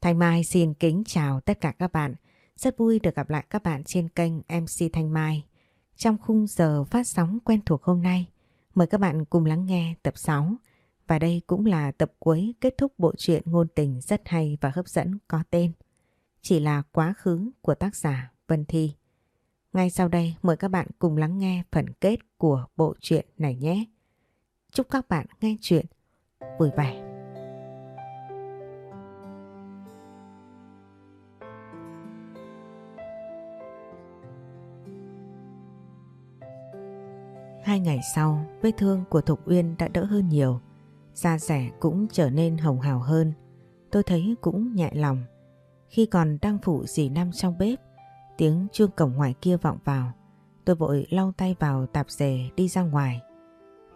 Thanh Mai xin kính chào tất cả các bạn. Rất vui được gặp lại các bạn trên kênh MC Thanh Mai. Trong khung giờ phát sóng quen thuộc hôm nay, mời các bạn cùng lắng nghe tập 6. Và đây cũng là tập cuối kết thúc bộ truyện ngôn tình rất hay và hấp dẫn có tên Chỉ là quá khứ của tác giả Vân Thi. Ngay sau đây mời các bạn cùng lắng nghe phần kết của bộ truyện này nhé. Chúc các bạn nghe chuyện vui vẻ. Hai ngày sau, vết thương của Thục Uyên đã đỡ hơn nhiều. Da rẻ cũng trở nên hồng hào hơn. Tôi thấy cũng nhẹ lòng. Khi còn đang phụ dì Năm trong bếp, tiếng chuông cổng ngoài kia vọng vào. Tôi vội lau tay vào tạp dề đi ra ngoài.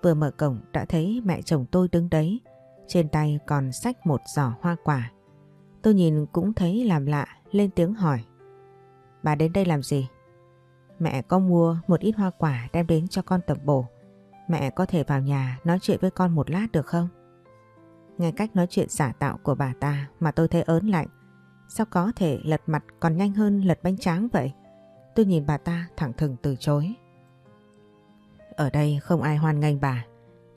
Vừa mở cổng đã thấy mẹ chồng tôi đứng đấy. Trên tay còn xách một giỏ hoa quả. Tôi nhìn cũng thấy làm lạ, lên tiếng hỏi. Bà đến đây làm gì? Mẹ có mua một ít hoa quả đem đến cho con tập bổ. Mẹ có thể vào nhà nói chuyện với con một lát được không? Nghe cách nói chuyện giả tạo của bà ta mà tôi thấy ớn lạnh. Sao có thể lật mặt còn nhanh hơn lật bánh tráng vậy? Tôi nhìn bà ta thẳng thừng từ chối. Ở đây không ai hoan nghênh bà.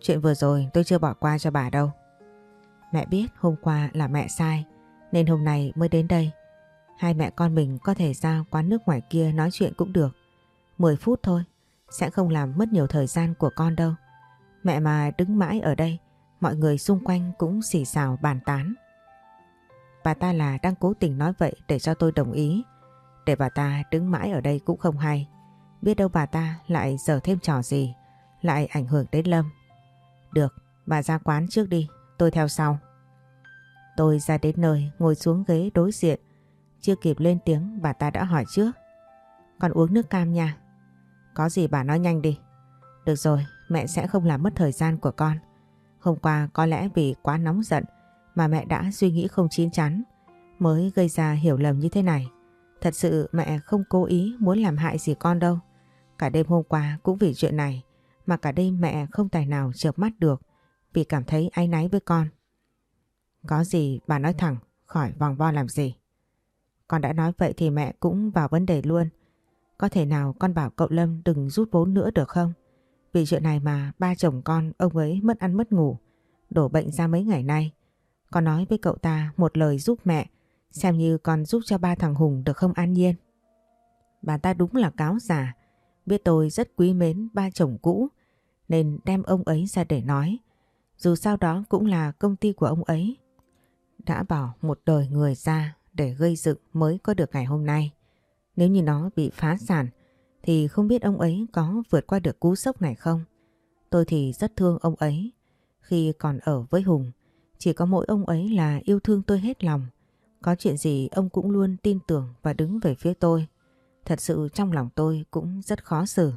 Chuyện vừa rồi tôi chưa bỏ qua cho bà đâu. Mẹ biết hôm qua là mẹ sai, nên hôm nay mới đến đây. Hai mẹ con mình có thể ra quán nước ngoài kia nói chuyện cũng được. 10 phút thôi, sẽ không làm mất nhiều thời gian của con đâu. Mẹ mà đứng mãi ở đây, mọi người xung quanh cũng xì xào bàn tán. Bà ta là đang cố tình nói vậy để cho tôi đồng ý. Để bà ta đứng mãi ở đây cũng không hay. Biết đâu bà ta lại dở thêm trò gì, lại ảnh hưởng đến Lâm. Được, bà ra quán trước đi, tôi theo sau. Tôi ra đến nơi, ngồi xuống ghế đối diện. Chưa kịp lên tiếng bà ta đã hỏi trước. Còn uống nước cam nha. Có gì bà nói nhanh đi. Được rồi, mẹ sẽ không làm mất thời gian của con. Hôm qua có lẽ vì quá nóng giận mà mẹ đã suy nghĩ không chín chắn mới gây ra hiểu lầm như thế này. Thật sự mẹ không cố ý muốn làm hại gì con đâu. Cả đêm hôm qua cũng vì chuyện này mà cả đêm mẹ không tài nào chợp mắt được vì cảm thấy áy náy với con. Có gì bà nói thẳng, khỏi vòng vo làm gì. Con đã nói vậy thì mẹ cũng vào vấn đề luôn. Có thể nào con bảo cậu Lâm đừng rút vốn nữa được không? Vì chuyện này mà ba chồng con ông ấy mất ăn mất ngủ, đổ bệnh ra mấy ngày nay. Con nói với cậu ta một lời giúp mẹ, xem như con giúp cho ba thằng Hùng được không an nhiên. Bà ta đúng là cáo giả, biết tôi rất quý mến ba chồng cũ, nên đem ông ấy ra để nói. Dù sao đó cũng là công ty của ông ấy. Đã bỏ một đời người ra để gây dựng mới có được ngày hôm nay. Nếu như nó bị phá sản thì không biết ông ấy có vượt qua được cú sốc này không. Tôi thì rất thương ông ấy. Khi còn ở với Hùng, chỉ có mỗi ông ấy là yêu thương tôi hết lòng. Có chuyện gì ông cũng luôn tin tưởng và đứng về phía tôi. Thật sự trong lòng tôi cũng rất khó xử.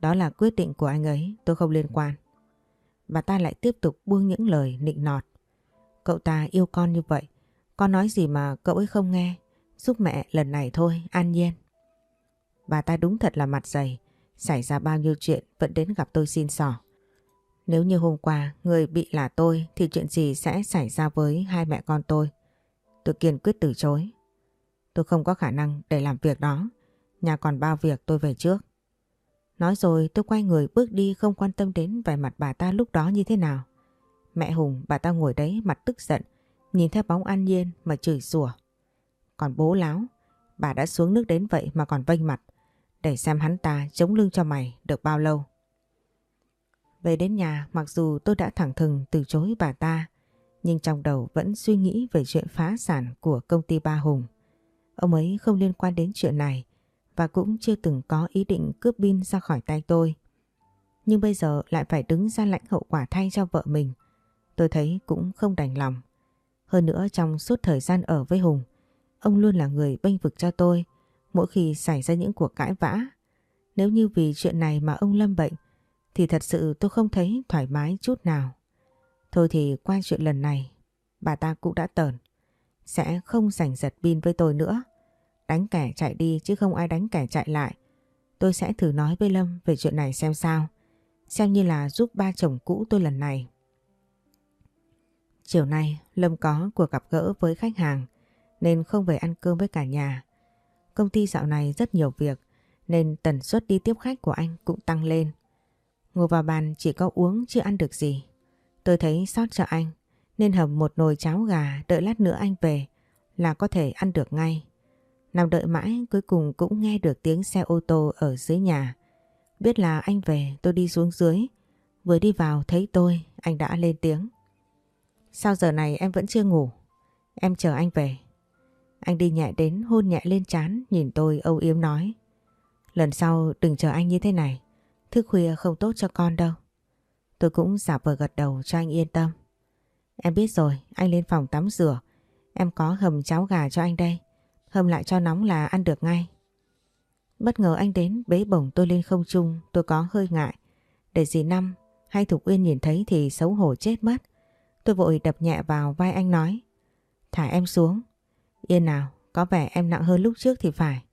Đó là quyết định của anh ấy, tôi không liên quan. Bà ta lại tiếp tục buông những lời nịnh nọt. Cậu ta yêu con như vậy, con nói gì mà cậu ấy không nghe. Giúp mẹ lần này thôi, an nhiên. Bà ta đúng thật là mặt dày, xảy ra bao nhiêu chuyện vẫn đến gặp tôi xin sỏ. Nếu như hôm qua người bị là tôi thì chuyện gì sẽ xảy ra với hai mẹ con tôi? Tôi kiên quyết từ chối. Tôi không có khả năng để làm việc đó. Nhà còn bao việc tôi về trước. Nói rồi tôi quay người bước đi không quan tâm đến vẻ mặt bà ta lúc đó như thế nào. Mẹ Hùng bà ta ngồi đấy mặt tức giận, nhìn theo bóng an nhiên mà chửi rủa. Còn bố láo, bà đã xuống nước đến vậy mà còn vênh mặt, để xem hắn ta chống lưng cho mày được bao lâu. Về đến nhà mặc dù tôi đã thẳng thừng từ chối bà ta, nhưng trong đầu vẫn suy nghĩ về chuyện phá sản của công ty Ba Hùng. Ông ấy không liên quan đến chuyện này và cũng chưa từng có ý định cướp pin ra khỏi tay tôi. Nhưng bây giờ lại phải đứng ra lãnh hậu quả thay cho vợ mình. Tôi thấy cũng không đành lòng. Hơn nữa trong suốt thời gian ở với Hùng, ông luôn là người bênh vực cho tôi mỗi khi xảy ra những cuộc cãi vã. Nếu như vì chuyện này mà ông lâm bệnh thì thật sự tôi không thấy thoải mái chút nào. Thôi thì qua chuyện lần này, bà ta cũng đã tờn. Sẽ không giành giật pin với tôi nữa. Đánh kẻ chạy đi chứ không ai đánh kẻ chạy lại. Tôi sẽ thử nói với Lâm về chuyện này xem sao. Xem như là giúp ba chồng cũ tôi lần này. Chiều nay Lâm có cuộc gặp gỡ với khách hàng nên không về ăn cơm với cả nhà. Công ty dạo này rất nhiều việc, nên tần suất đi tiếp khách của anh cũng tăng lên. Ngồi vào bàn chỉ có uống chưa ăn được gì. Tôi thấy sót cho anh, nên hầm một nồi cháo gà đợi lát nữa anh về là có thể ăn được ngay. Nằm đợi mãi cuối cùng cũng nghe được tiếng xe ô tô ở dưới nhà. Biết là anh về, tôi đi xuống dưới. Vừa đi vào thấy tôi, anh đã lên tiếng. Sao giờ này em vẫn chưa ngủ? Em chờ anh về. Anh đi nhẹ đến hôn nhẹ lên chán nhìn tôi âu yếm nói. Lần sau đừng chờ anh như thế này. Thức khuya không tốt cho con đâu. Tôi cũng giả vờ gật đầu cho anh yên tâm. Em biết rồi, anh lên phòng tắm rửa. Em có hầm cháo gà cho anh đây. Hầm lại cho nóng là ăn được ngay. Bất ngờ anh đến bế bổng tôi lên không trung, tôi có hơi ngại. Để dì Năm hay Thục Uyên nhìn thấy thì xấu hổ chết mất. Tôi vội đập nhẹ vào vai anh nói. Thả em xuống. Yên nào, có vẻ em nặng hơn lúc trước thì phải.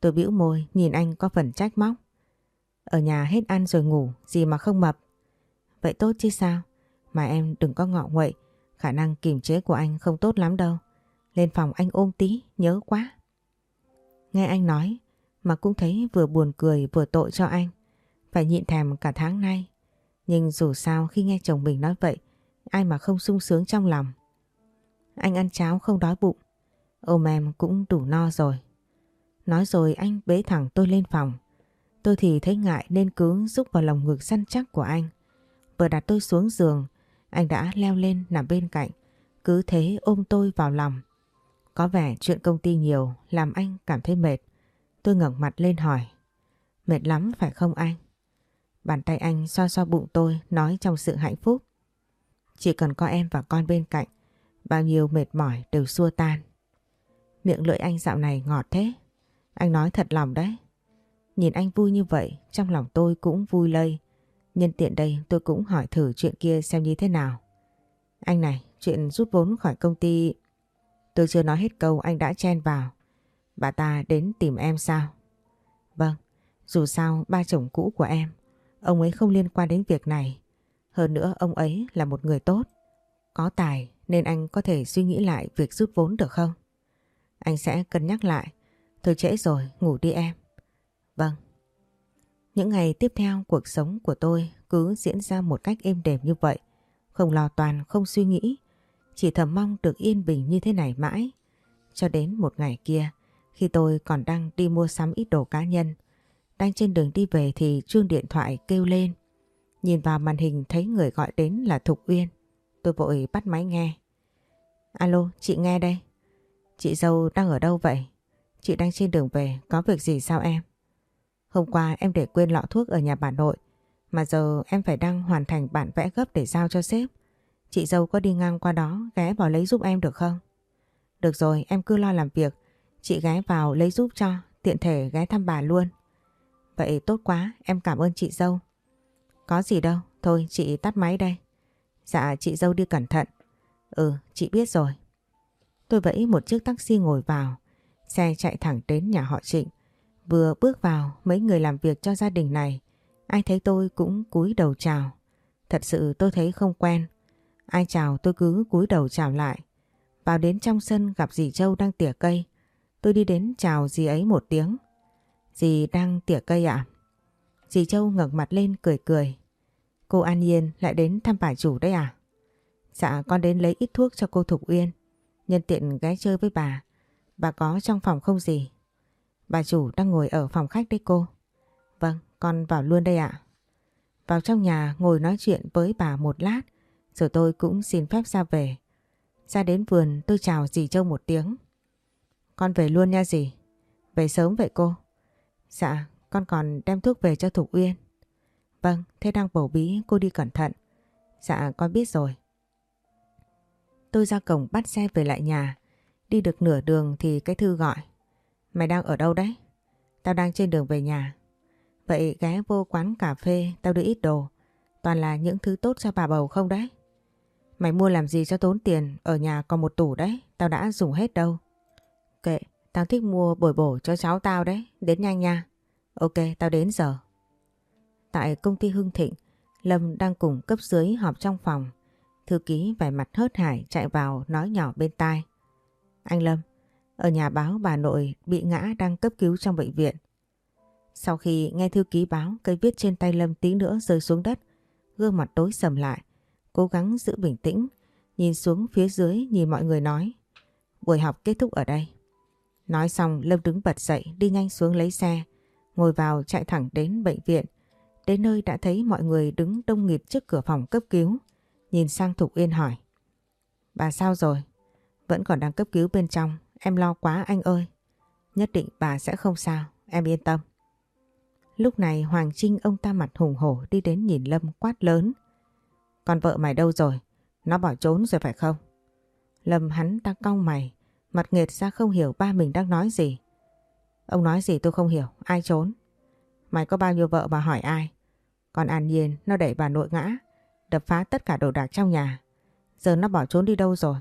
Tôi bĩu môi nhìn anh có phần trách móc. Ở nhà hết ăn rồi ngủ, gì mà không mập. Vậy tốt chứ sao? Mà em đừng có ngọ nguậy, khả năng kiềm chế của anh không tốt lắm đâu. Lên phòng anh ôm tí, nhớ quá. Nghe anh nói mà cũng thấy vừa buồn cười vừa tội cho anh. Phải nhịn thèm cả tháng nay. Nhưng dù sao khi nghe chồng mình nói vậy, ai mà không sung sướng trong lòng. Anh ăn cháo không đói bụng, ôm em cũng đủ no rồi. Nói rồi anh bế thẳng tôi lên phòng. Tôi thì thấy ngại nên cứ rúc vào lòng ngực săn chắc của anh. Vừa đặt tôi xuống giường, anh đã leo lên nằm bên cạnh, cứ thế ôm tôi vào lòng. Có vẻ chuyện công ty nhiều làm anh cảm thấy mệt. Tôi ngẩng mặt lên hỏi. Mệt lắm phải không anh? Bàn tay anh xoa xoa bụng tôi nói trong sự hạnh phúc. Chỉ cần có em và con bên cạnh, bao nhiêu mệt mỏi đều xua tan. Miệng lưỡi anh dạo này ngọt thế. Anh nói thật lòng đấy. Nhìn anh vui như vậy, trong lòng tôi cũng vui lây. Nhân tiện đây tôi cũng hỏi thử chuyện kia xem như thế nào. Anh này, chuyện rút vốn khỏi công ty... Tôi chưa nói hết câu anh đã chen vào. Bà ta đến tìm em sao? Vâng, dù sao ba chồng cũ của em, ông ấy không liên quan đến việc này. Hơn nữa ông ấy là một người tốt, có tài nên anh có thể suy nghĩ lại việc rút vốn được không? Anh sẽ cân nhắc lại. Thôi trễ rồi, ngủ đi em. Vâng. Những ngày tiếp theo cuộc sống của tôi cứ diễn ra một cách êm đềm như vậy. Không lo toàn, không suy nghĩ. Chỉ thầm mong được yên bình như thế này mãi. Cho đến một ngày kia, khi tôi còn đang đi mua sắm ít đồ cá nhân, đang trên đường đi về thì chuông điện thoại kêu lên. Nhìn vào màn hình thấy người gọi đến là Thục Uyên. Tôi vội bắt máy nghe. Alo, chị nghe đây. Chị dâu đang ở đâu vậy? Chị đang trên đường về, có việc gì sao em? Hôm qua em để quên lọ thuốc ở nhà bà nội, mà giờ em phải đang hoàn thành bản vẽ gấp để giao cho sếp. Chị dâu có đi ngang qua đó ghé vào lấy giúp em được không? Được rồi, em cứ lo làm việc. Chị ghé vào lấy giúp cho, tiện thể ghé thăm bà luôn. Vậy tốt quá, em cảm ơn chị dâu. Có gì đâu, thôi chị tắt máy đây. Dạ chị dâu đi cẩn thận. Ừ, chị biết rồi. Tôi vẫy một chiếc taxi ngồi vào, xe chạy thẳng đến nhà họ Trịnh. Vừa bước vào, mấy người làm việc cho gia đình này, ai thấy tôi cũng cúi đầu chào. Thật sự tôi thấy không quen. Ai chào tôi cứ cúi đầu chào lại. Vào đến trong sân gặp dì Châu đang tỉa cây. Tôi đi đến chào dì ấy một tiếng. Dì đang tỉa cây ạ? À? Dì Châu ngẩng mặt lên cười cười. Cô An Nhiên lại đến thăm bà chủ đấy à? Dạ con đến lấy ít thuốc cho cô Thục Uyên. Nhân tiện ghé chơi với bà. Bà có trong phòng không gì? Bà chủ đang ngồi ở phòng khách đấy cô. Vâng, con vào luôn đây ạ. Vào trong nhà ngồi nói chuyện với bà một lát. Rồi tôi cũng xin phép ra về. Ra đến vườn tôi chào dì Châu một tiếng. Con về luôn nha dì. Về sớm vậy cô? Dạ, con còn đem thuốc về cho Thục Uyên. Vâng, thế đang bầu bí cô đi cẩn thận. Dạ, con biết rồi. Tôi ra cổng bắt xe về lại nhà. Đi được nửa đường thì cái thư gọi. Mày đang ở đâu đấy? Tao đang trên đường về nhà. Vậy ghé vô quán cà phê tao đưa ít đồ. Toàn là những thứ tốt cho bà bầu không đấy? Mày mua làm gì cho tốn tiền, ở nhà còn một tủ đấy, tao đã dùng hết đâu. Kệ, tao thích mua bồi bổ cho cháu tao đấy, đến nhanh nha. Ok, tao đến giờ. Tại công ty Hưng Thịnh, Lâm đang cùng cấp dưới họp trong phòng Thư ký vẻ mặt hớt hải chạy vào nói nhỏ bên tai. Anh Lâm, ở nhà báo bà nội bị ngã đang cấp cứu trong bệnh viện. Sau khi nghe thư ký báo cây viết trên tay Lâm tí nữa rơi xuống đất, gương mặt tối sầm lại, cố gắng giữ bình tĩnh, nhìn xuống phía dưới nhìn mọi người nói. Buổi học kết thúc ở đây. Nói xong Lâm đứng bật dậy đi nhanh xuống lấy xe, ngồi vào chạy thẳng đến bệnh viện. Đến nơi đã thấy mọi người đứng đông nghịt trước cửa phòng cấp cứu, nhìn sang Thục Yên hỏi. Bà sao rồi? Vẫn còn đang cấp cứu bên trong, em lo quá anh ơi. Nhất định bà sẽ không sao, em yên tâm. Lúc này Hoàng Trinh ông ta mặt hùng hổ đi đến nhìn Lâm quát lớn. Con vợ mày đâu rồi? Nó bỏ trốn rồi phải không? Lâm hắn đang cong mày, mặt nghệt ra không hiểu ba mình đang nói gì. Ông nói gì tôi không hiểu, ai trốn? Mày có bao nhiêu vợ mà hỏi ai? Còn An Nhiên nó đẩy bà nội ngã, đập phá tất cả đồ đạc trong nhà. Giờ nó bỏ trốn đi đâu rồi?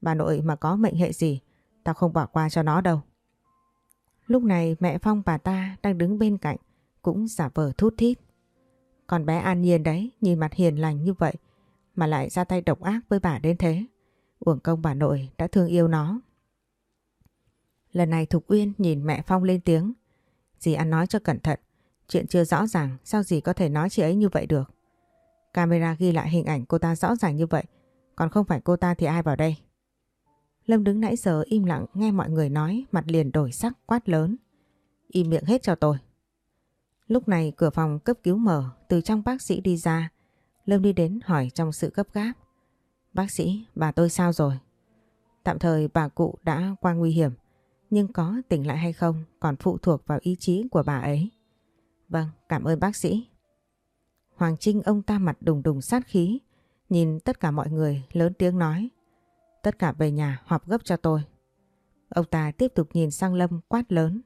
Bà nội mà có mệnh hệ gì, tao không bỏ qua cho nó đâu. Lúc này mẹ Phong bà ta đang đứng bên cạnh, cũng giả vờ thút thít. Còn bé An Nhiên đấy, nhìn mặt hiền lành như vậy, mà lại ra tay độc ác với bà đến thế. Uổng công bà nội đã thương yêu nó. Lần này Thục Uyên nhìn mẹ Phong lên tiếng. Dì ăn nói cho cẩn thận. Chuyện chưa rõ ràng sao dì có thể nói chị ấy như vậy được. Camera ghi lại hình ảnh cô ta rõ ràng như vậy. Còn không phải cô ta thì ai vào đây? Lâm đứng nãy giờ im lặng nghe mọi người nói mặt liền đổi sắc quát lớn. Im miệng hết cho tôi. Lúc này cửa phòng cấp cứu mở từ trong bác sĩ đi ra. Lâm đi đến hỏi trong sự gấp gáp. Bác sĩ, bà tôi sao rồi? Tạm thời bà cụ đã qua nguy hiểm, nhưng có tỉnh lại hay không còn phụ thuộc vào ý chí của bà ấy. Vâng, cảm ơn bác sĩ. Hoàng Trinh ông ta mặt đùng đùng sát khí, nhìn tất cả mọi người lớn tiếng nói. Tất cả về nhà họp gấp cho tôi. Ông ta tiếp tục nhìn sang Lâm quát lớn.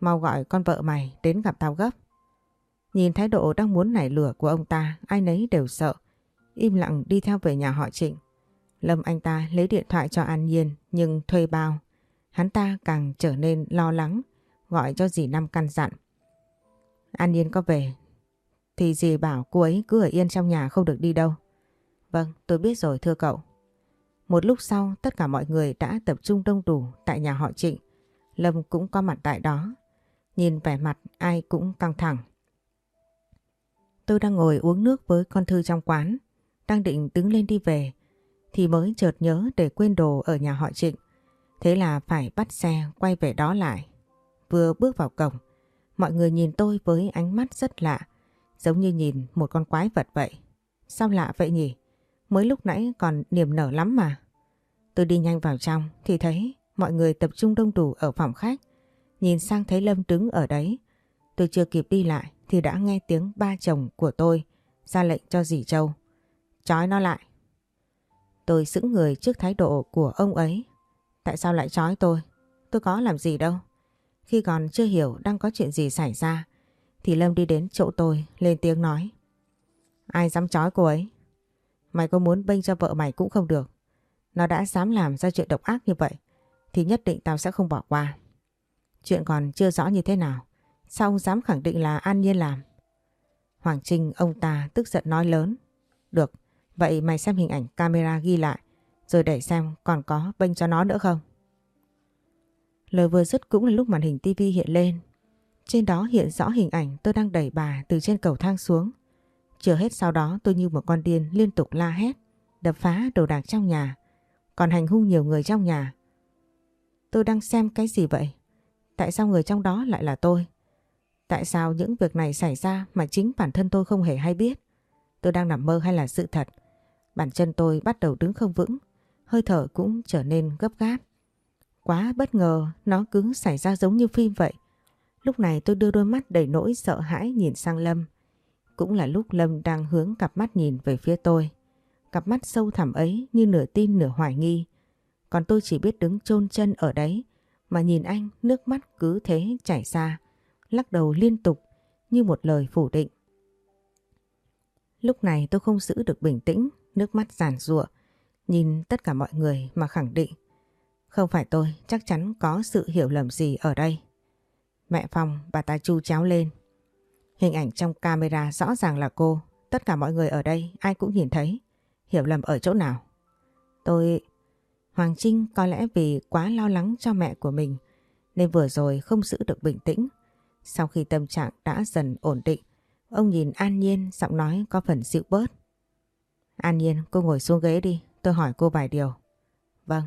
Mau gọi con vợ mày đến gặp tao gấp. Nhìn thái độ đang muốn nảy lửa của ông ta, ai nấy đều sợ. Im lặng đi theo về nhà họ Trịnh. Lâm anh ta lấy điện thoại cho An Nhiên nhưng thuê bao. Hắn ta càng trở nên lo lắng, gọi cho dì Năm căn dặn. An Nhiên có về, thì dì bảo cô ấy cứ ở yên trong nhà không được đi đâu. Vâng, tôi biết rồi thưa cậu. Một lúc sau tất cả mọi người đã tập trung đông đủ tại nhà họ Trịnh. Lâm cũng có mặt tại đó. Nhìn vẻ mặt ai cũng căng thẳng. Tôi đang ngồi uống nước với con Thư trong quán, đang định đứng lên đi về, thì mới chợt nhớ để quên đồ ở nhà họ Trịnh. Thế là phải bắt xe quay về đó lại. Vừa bước vào cổng, mọi người nhìn tôi với ánh mắt rất lạ, giống như nhìn một con quái vật vậy. Sao lạ vậy nhỉ? Mới lúc nãy còn niềm nở lắm mà. Tôi đi nhanh vào trong thì thấy mọi người tập trung đông đủ ở phòng khách. Nhìn sang thấy Lâm đứng ở đấy. Tôi chưa kịp đi lại thì đã nghe tiếng ba chồng của tôi ra lệnh cho dì Châu. Chói nó lại. Tôi sững người trước thái độ của ông ấy. Tại sao lại chói tôi? Tôi có làm gì đâu. Khi còn chưa hiểu đang có chuyện gì xảy ra thì Lâm đi đến chỗ tôi lên tiếng nói. Ai dám chói cô ấy? Mày có muốn bênh cho vợ mày cũng không được. Nó đã dám làm ra chuyện độc ác như vậy thì nhất định tao sẽ không bỏ qua. Chuyện còn chưa rõ như thế nào. Sao ông dám khẳng định là An Nhiên làm? Hoàng Trinh ông ta tức giận nói lớn. Được, vậy mày xem hình ảnh camera ghi lại rồi để xem còn có bênh cho nó nữa không? Lời vừa dứt cũng là lúc màn hình tivi hiện lên. Trên đó hiện rõ hình ảnh tôi đang đẩy bà từ trên cầu thang xuống. Chưa hết sau đó tôi như một con điên liên tục la hét, đập phá đồ đạc trong nhà, còn hành hung nhiều người trong nhà. Tôi đang xem cái gì vậy? Tại sao người trong đó lại là tôi? Tại sao những việc này xảy ra mà chính bản thân tôi không hề hay biết? Tôi đang nằm mơ hay là sự thật? Bản chân tôi bắt đầu đứng không vững, hơi thở cũng trở nên gấp gáp. Quá bất ngờ, nó cứ xảy ra giống như phim vậy. Lúc này tôi đưa đôi mắt đầy nỗi sợ hãi nhìn sang Lâm. Cũng là lúc Lâm đang hướng cặp mắt nhìn về phía tôi. Cặp mắt sâu thẳm ấy như nửa tin nửa hoài nghi. Còn tôi chỉ biết đứng chôn chân ở đấy mà nhìn anh nước mắt cứ thế chảy ra, lắc đầu liên tục như một lời phủ định. Lúc này tôi không giữ được bình tĩnh, nước mắt giàn rụa, nhìn tất cả mọi người mà khẳng định. Không phải tôi, chắc chắn có sự hiểu lầm gì ở đây. Mẹ Phong, bà ta chu chéo lên. Hình ảnh trong camera rõ ràng là cô, tất cả mọi người ở đây ai cũng nhìn thấy. hiểu lầm ở chỗ nào? Tôi... Hoàng Trinh có lẽ vì quá lo lắng cho mẹ của mình nên vừa rồi không giữ được bình tĩnh. Sau khi tâm trạng đã dần ổn định, ông nhìn An Nhiên giọng nói có phần dịu bớt. An Nhiên, cô ngồi xuống ghế đi, tôi hỏi cô vài điều. Vâng.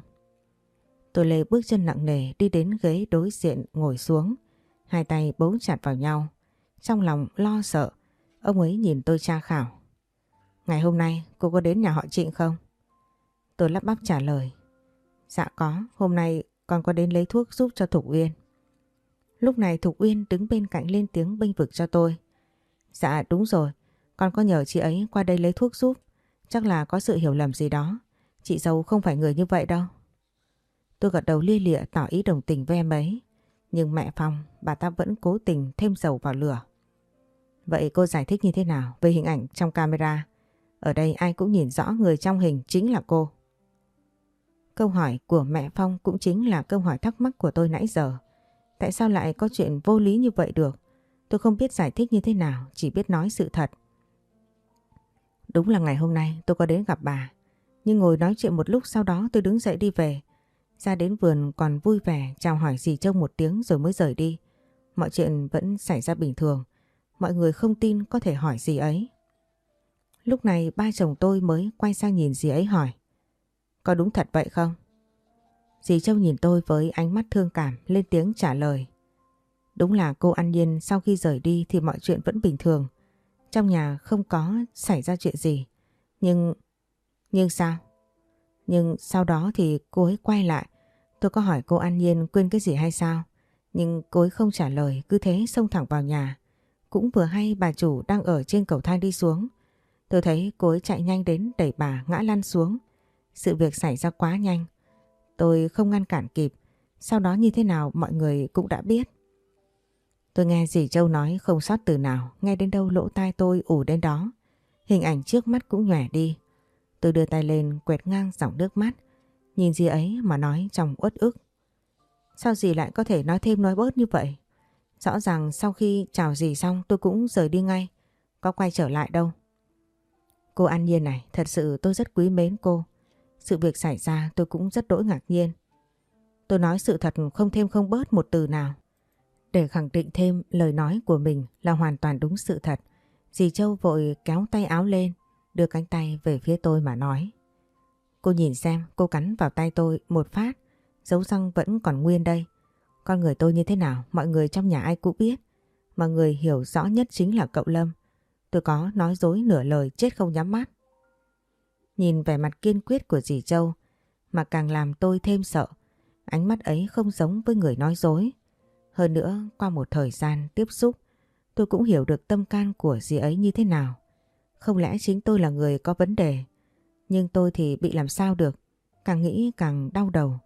Tôi lê bước chân nặng nề đi đến ghế đối diện ngồi xuống, hai tay bấu chặt vào nhau. Trong lòng lo sợ, ông ấy nhìn tôi tra khảo. Ngày hôm nay cô có đến nhà họ Trịnh không? Tôi lắp bắp trả lời. Dạ có, hôm nay con có đến lấy thuốc giúp cho Thục Uyên. Lúc này Thục Uyên đứng bên cạnh lên tiếng bênh vực cho tôi. Dạ đúng rồi, con có nhờ chị ấy qua đây lấy thuốc giúp. Chắc là có sự hiểu lầm gì đó. Chị dâu không phải người như vậy đâu. Tôi gật đầu lia lịa tỏ ý đồng tình với em ấy. Nhưng mẹ Phong, bà ta vẫn cố tình thêm dầu vào lửa. Vậy cô giải thích như thế nào về hình ảnh trong camera? Ở đây ai cũng nhìn rõ người trong hình chính là cô. Câu hỏi của mẹ Phong cũng chính là câu hỏi thắc mắc của tôi nãy giờ. Tại sao lại có chuyện vô lý như vậy được? Tôi không biết giải thích như thế nào, chỉ biết nói sự thật. Đúng là ngày hôm nay tôi có đến gặp bà. Nhưng ngồi nói chuyện một lúc sau đó tôi đứng dậy đi về. Ra đến vườn còn vui vẻ, chào hỏi dì Trông một tiếng rồi mới rời đi. Mọi chuyện vẫn xảy ra bình thường. Mọi người không tin có thể hỏi gì ấy. Lúc này ba chồng tôi mới quay sang nhìn dì ấy hỏi. Có đúng thật vậy không? Dì Châu nhìn tôi với ánh mắt thương cảm, lên tiếng trả lời. Đúng là cô An Nhiên, sau khi rời đi thì mọi chuyện vẫn bình thường. Trong nhà không có xảy ra chuyện gì. Nhưng... Nhưng sao? Nhưng sau đó thì cô ấy quay lại. Tôi có hỏi cô An Nhiên quên cái gì hay sao? Nhưng cô ấy không trả lời cứ thế xông thẳng vào nhà. Cũng vừa hay bà chủ đang ở trên cầu thang đi xuống. Tôi thấy cô ấy chạy nhanh đến đẩy bà ngã lăn xuống. Sự việc xảy ra quá nhanh. Tôi không ngăn cản kịp. Sau đó như thế nào mọi người cũng đã biết. Tôi nghe dì Châu nói không sót từ nào, nghe đến đâu lỗ tai tôi ủ đến đó. Hình ảnh trước mắt cũng nhòe đi. Tôi đưa tay lên quẹt ngang dòng nước mắt, nhìn dì ấy mà nói trong uất ức. Sao dì lại có thể nói thêm nói bớt như vậy? Rõ ràng sau khi chào dì xong tôi cũng rời đi ngay, có quay trở lại đâu. Cô An Nhiên này, thật sự tôi rất quý mến cô. Sự việc xảy ra tôi cũng rất đỗi ngạc nhiên. Tôi nói sự thật không thêm không bớt một từ nào. Để khẳng định thêm lời nói của mình là hoàn toàn đúng sự thật, dì Châu vội kéo tay áo lên, đưa cánh tay về phía tôi mà nói. Cô nhìn xem, cô cắn vào tay tôi một phát, dấu răng vẫn còn nguyên đây. Con người tôi như thế nào, mọi người trong nhà ai cũng biết. Mà người hiểu rõ nhất chính là cậu Lâm. Tôi có nói dối nửa lời chết không nhắm mắt. Nhìn vẻ mặt kiên quyết của dì Châu mà càng làm tôi thêm sợ. Ánh mắt ấy không giống với người nói dối. Hơn nữa, qua một thời gian tiếp xúc, tôi cũng hiểu được tâm can của dì ấy như thế nào. Không lẽ chính tôi là người có vấn đề, nhưng tôi thì bị làm sao được, càng nghĩ càng đau đầu.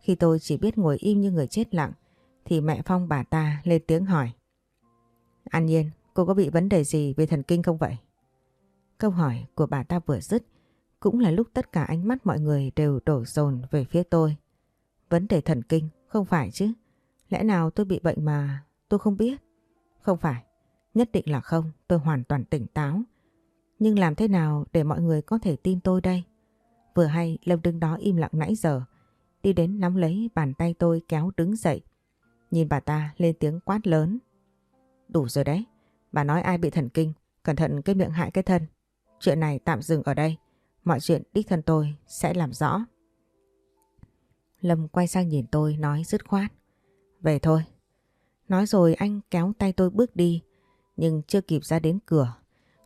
Khi tôi chỉ biết ngồi im như người chết lặng, thì mẹ Phong bà ta lên tiếng hỏi. An Nhiên, cô có bị vấn đề gì về thần kinh không vậy? Câu hỏi của bà ta vừa dứt, cũng là lúc tất cả ánh mắt mọi người đều đổ dồn về phía tôi. Vấn đề thần kinh, không phải chứ. Lẽ nào tôi bị bệnh mà tôi không biết? Không phải, nhất định là không, tôi hoàn toàn tỉnh táo. Nhưng làm thế nào để mọi người có thể tin tôi đây? Vừa hay Lâm đứng đó im lặng nãy giờ, đi đến nắm lấy bàn tay tôi kéo đứng dậy. Nhìn bà ta lên tiếng quát lớn. Đủ rồi đấy, bà nói ai bị thần kinh, cẩn thận cái miệng hại cái thân. Chuyện này tạm dừng ở đây, mọi chuyện đích thân tôi sẽ làm rõ. Lâm quay sang nhìn tôi nói dứt khoát. Về thôi. Nói rồi anh kéo tay tôi bước đi, nhưng chưa kịp ra đến cửa.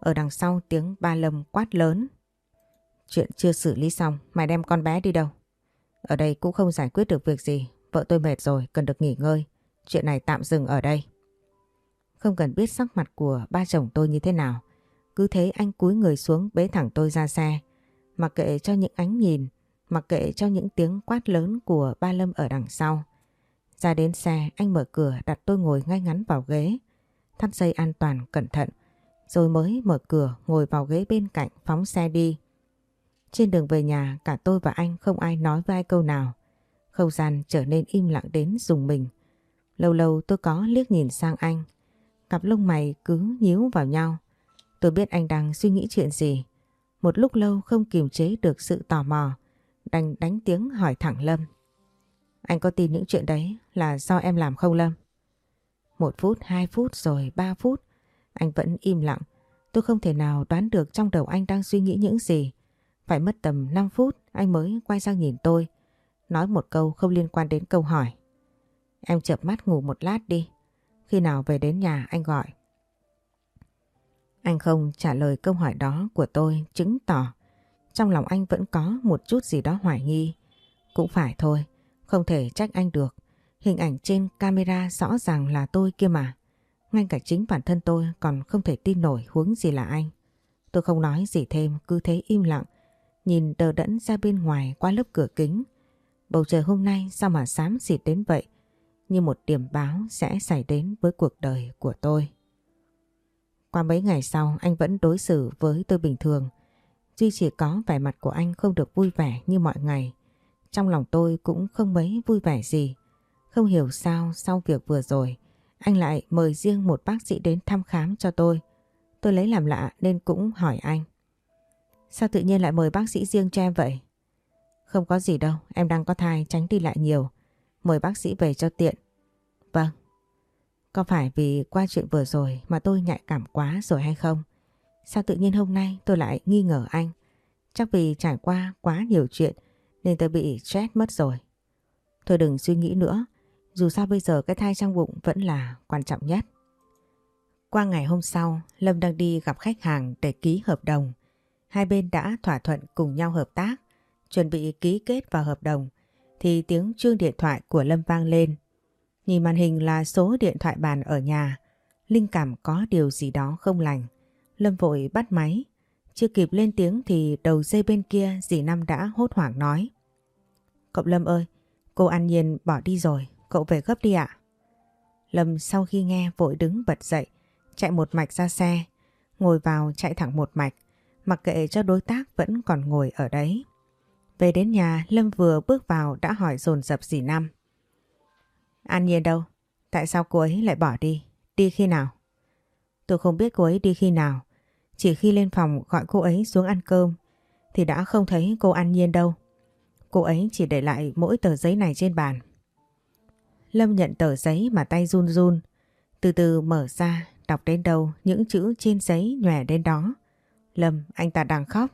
Ở đằng sau tiếng ba Lâm quát lớn. Chuyện chưa xử lý xong, mày đem con bé đi đâu? Ở đây cũng không giải quyết được việc gì, vợ tôi mệt rồi, cần được nghỉ ngơi. Chuyện này tạm dừng ở đây. Không cần biết sắc mặt của ba chồng tôi như thế nào. Cứ thế anh cúi người xuống bế thẳng tôi ra xe. Mặc kệ cho những ánh nhìn, mặc kệ cho những tiếng quát lớn của ba Lâm ở đằng sau. Ra đến xe, anh mở cửa đặt tôi ngồi ngay ngắn vào ghế. Thắt dây an toàn cẩn thận, rồi mới mở cửa ngồi vào ghế bên cạnh phóng xe đi. Trên đường về nhà, cả tôi và anh không ai nói với ai câu nào. Không gian trở nên im lặng đến dùng mình. Lâu lâu tôi có liếc nhìn sang anh. Cặp lông mày cứ nhíu vào nhau. Tôi biết anh đang suy nghĩ chuyện gì. Một lúc lâu không kiềm chế được sự tò mò, đành đánh tiếng hỏi thẳng Lâm. Anh có tin những chuyện đấy là do em làm không Lâm? Một phút, hai phút rồi ba phút, anh vẫn im lặng. Tôi không thể nào đoán được trong đầu anh đang suy nghĩ những gì. Phải mất tầm 5 phút anh mới quay sang nhìn tôi. Nói một câu không liên quan đến câu hỏi. Em chợp mắt ngủ một lát đi. Khi nào về đến nhà anh gọi. Anh không trả lời câu hỏi đó của tôi chứng tỏ trong lòng anh vẫn có một chút gì đó hoài nghi. Cũng phải thôi, không thể trách anh được. Hình ảnh trên camera rõ ràng là tôi kia mà. Ngay cả chính bản thân tôi còn không thể tin nổi huống gì là anh. Tôi không nói gì thêm, cứ thế im lặng, nhìn đờ đẫn ra bên ngoài qua lớp cửa kính. Bầu trời hôm nay sao mà xám xịt đến vậy, như một điểm báo sẽ xảy đến với cuộc đời của tôi. Qua mấy ngày sau anh vẫn đối xử với tôi bình thường. Duy chỉ có vẻ mặt của anh không được vui vẻ như mọi ngày. Trong lòng tôi cũng không mấy vui vẻ gì. Không hiểu sao sau việc vừa rồi anh lại mời riêng một bác sĩ đến thăm khám cho tôi. Tôi lấy làm lạ nên cũng hỏi anh. Sao tự nhiên lại mời bác sĩ riêng cho em vậy? Không có gì đâu, em đang có thai tránh đi lại nhiều. Mời bác sĩ về cho tiện. Vâng. Có phải vì qua chuyện vừa rồi mà tôi nhạy cảm quá rồi hay không? Sao tự nhiên hôm nay tôi lại nghi ngờ anh? Chắc vì trải qua quá nhiều chuyện nên tôi bị stress mất rồi. Thôi đừng suy nghĩ nữa. Dù sao bây giờ cái thai trong bụng vẫn là quan trọng nhất. Qua ngày hôm sau, Lâm đang đi gặp khách hàng để ký hợp đồng. Hai bên đã thỏa thuận cùng nhau hợp tác, chuẩn bị ký kết vào hợp đồng, thì tiếng chuông điện thoại của Lâm vang lên. Nhìn màn hình là số điện thoại bàn ở nhà, linh cảm có điều gì đó không lành. Lâm vội bắt máy, chưa kịp lên tiếng thì đầu dây bên kia dì Năm đã hốt hoảng nói. Cậu Lâm ơi, cô An Nhiên bỏ đi rồi, cậu về gấp đi ạ. Lâm sau khi nghe vội đứng bật dậy, chạy một mạch ra xe, ngồi vào chạy thẳng một mạch, mặc kệ cho đối tác vẫn còn ngồi ở đấy. Về đến nhà, Lâm vừa bước vào đã hỏi dồn dập dì Năm. An Nhiên đâu? Tại sao cô ấy lại bỏ đi? Đi khi nào? Tôi không biết cô ấy đi khi nào. Chỉ khi lên phòng gọi cô ấy xuống ăn cơm thì đã không thấy cô An Nhiên đâu. Cô ấy chỉ để lại mỗi tờ giấy này trên bàn. Lâm nhận tờ giấy mà tay run run. Từ từ mở ra, đọc đến đâu những chữ trên giấy nhòe đến đó. Lâm, anh ta đang khóc.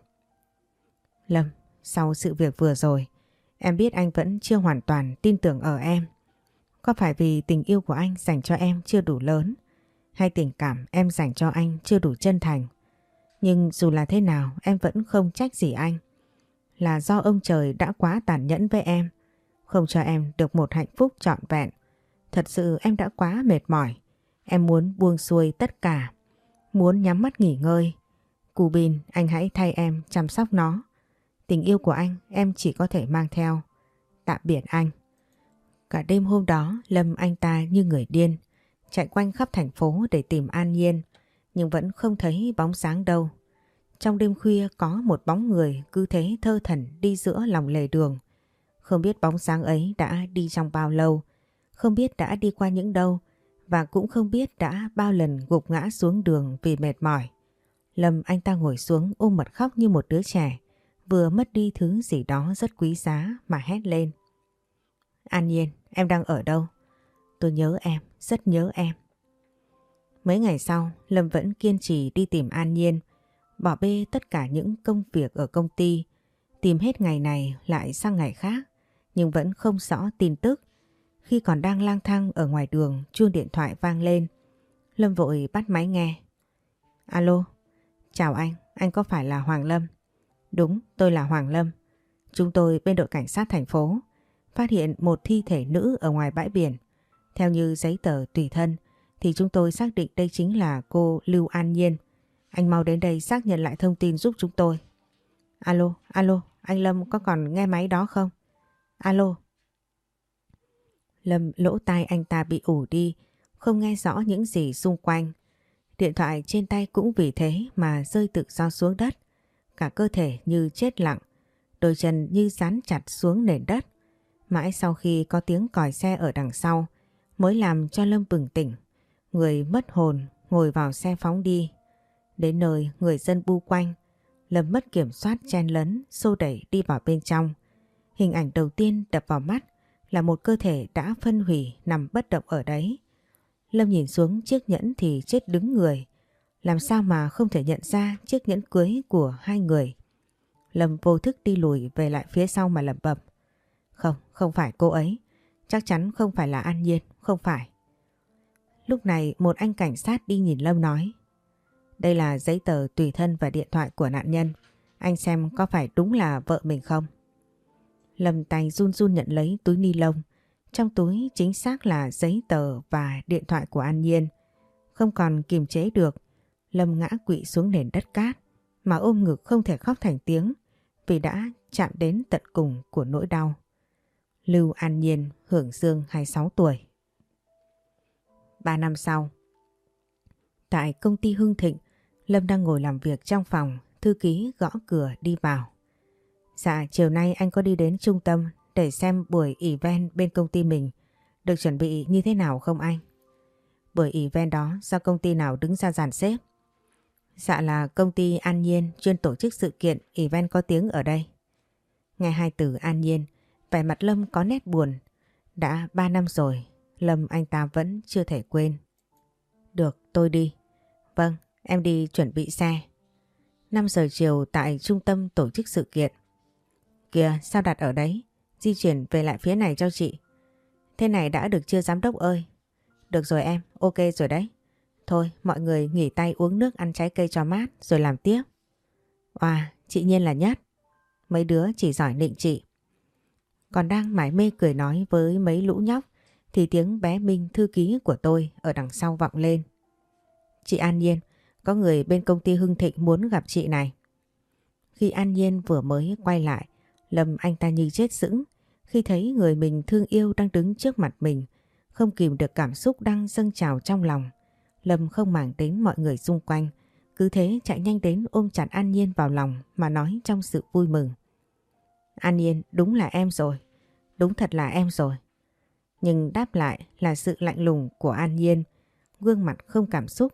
Lâm, sau sự việc vừa rồi, em biết anh vẫn chưa hoàn toàn tin tưởng ở em. Có phải vì tình yêu của anh dành cho em chưa đủ lớn, hay tình cảm em dành cho anh chưa đủ chân thành? Nhưng dù là thế nào, em vẫn không trách gì anh. Là do ông trời đã quá tàn nhẫn với em, không cho em được một hạnh phúc trọn vẹn. Thật sự em đã quá mệt mỏi. Em muốn buông xuôi tất cả. Muốn nhắm mắt nghỉ ngơi. Cù Bin, anh hãy thay em chăm sóc nó. Tình yêu của anh em chỉ có thể mang theo. Tạm biệt anh. Cả đêm hôm đó Lâm anh ta như người điên. Chạy quanh khắp thành phố để tìm An Nhiên. Nhưng vẫn không thấy bóng sáng đâu. Trong đêm khuya có một bóng người cứ thế thơ thần đi giữa lòng lề đường. Không biết bóng sáng ấy đã đi trong bao lâu, không biết đã đi qua những đâu và cũng không biết đã bao lần gục ngã xuống đường vì mệt mỏi. Lâm anh ta ngồi xuống ôm mặt khóc như một đứa trẻ, vừa mất đi thứ gì đó rất quý giá mà hét lên. An Nhiên, em đang ở đâu? Tôi nhớ em, rất nhớ em. Mấy ngày sau, Lâm vẫn kiên trì đi tìm An Nhiên, bỏ bê tất cả những công việc ở công ty, tìm hết ngày này lại sang ngày khác nhưng vẫn không rõ tin tức. Khi còn đang lang thang ở ngoài đường, chuông điện thoại vang lên. Lâm vội bắt máy nghe. Alo, chào anh, anh có phải là Hoàng Lâm? Đúng, tôi là Hoàng Lâm. Chúng tôi bên đội cảnh sát thành phố phát hiện một thi thể nữ ở ngoài bãi biển. Theo như giấy tờ tùy thân thì chúng tôi xác định đây chính là cô Lưu An Nhiên. Anh mau đến đây xác nhận lại thông tin giúp chúng tôi. Alo, alo, anh Lâm có còn nghe máy đó không? Alo. Lâm lỗ tai anh ta bị ủ đi, không nghe rõ những gì xung quanh. Điện thoại trên tay cũng vì thế mà rơi tự do xuống đất. Cả cơ thể như chết lặng, đôi chân như dán chặt xuống nền đất. Mãi sau khi có tiếng còi xe ở đằng sau mới làm cho Lâm bừng tỉnh. Người mất hồn ngồi vào xe phóng đi. Đến nơi người dân bu quanh. Lâm mất kiểm soát chen lấn, xô đẩy đi vào bên trong. Hình ảnh đầu tiên đập vào mắt là một cơ thể đã phân hủy nằm bất động ở đấy. Lâm nhìn xuống chiếc nhẫn thì chết đứng người. Làm sao mà không thể nhận ra chiếc nhẫn cưới của hai người. Lâm vô thức đi lùi về lại phía sau mà lẩm bẩm. Không, không phải cô ấy. Chắc chắn không phải là An Nhiên, không phải. Lúc này một anh cảnh sát đi nhìn Lâm nói. Đây là giấy tờ tùy thân và điện thoại của nạn nhân. Anh xem có phải đúng là vợ mình không? Lâm tay run run nhận lấy túi ni lông. Trong túi chính xác là giấy tờ và điện thoại của An Nhiên. Không còn kiềm chế được, Lâm ngã quỵ xuống nền đất cát mà ôm ngực không thể khóc thành tiếng vì đã chạm đến tận cùng của nỗi đau. Lưu An Nhiên hưởng dương 26 tuổi. Ba năm sau, tại công ty Hưng Thịnh, Lâm đang ngồi làm việc trong phòng, thư ký gõ cửa đi vào. Dạ, chiều nay anh có đi đến trung tâm để xem buổi event bên công ty mình được chuẩn bị như thế nào không anh? Buổi event đó do công ty nào đứng ra giàn xếp? Dạ là công ty An Nhiên chuyên tổ chức sự kiện event có tiếng ở đây. Nghe hai từ An Nhiên, vẻ mặt Lâm có nét buồn. Đã ba năm rồi, Lâm anh ta vẫn chưa thể quên. Được, tôi đi. Vâng, em đi chuẩn bị xe. 5 giờ chiều tại trung tâm tổ chức sự kiện. Kìa, sao đặt ở đấy? Di chuyển về lại phía này cho chị. Thế này đã được chưa giám đốc ơi? Được rồi em, ok rồi đấy. Thôi, mọi người nghỉ tay uống nước ăn trái cây cho mát rồi làm tiếp. Wow, chị Nhiên là nhất. Mấy đứa chỉ giỏi nịnh chị. Còn đang mải mê cười nói với mấy lũ nhóc thì tiếng bé Minh thư ký của tôi ở đằng sau vọng lên. Chị An Nhiên, có người bên công ty Hưng Thịnh muốn gặp chị này. Khi An Nhiên vừa mới quay lại, Lâm anh ta như chết sững khi thấy người mình thương yêu đang đứng trước mặt mình, không kìm được cảm xúc đang dâng trào trong lòng. Lâm không màng đến mọi người xung quanh, cứ thế chạy nhanh đến ôm chặt An Nhiên vào lòng mà nói trong sự vui mừng. An Nhiên đúng là em rồi, đúng thật là em rồi. Nhưng đáp lại là sự lạnh lùng của An Nhiên, gương mặt không cảm xúc,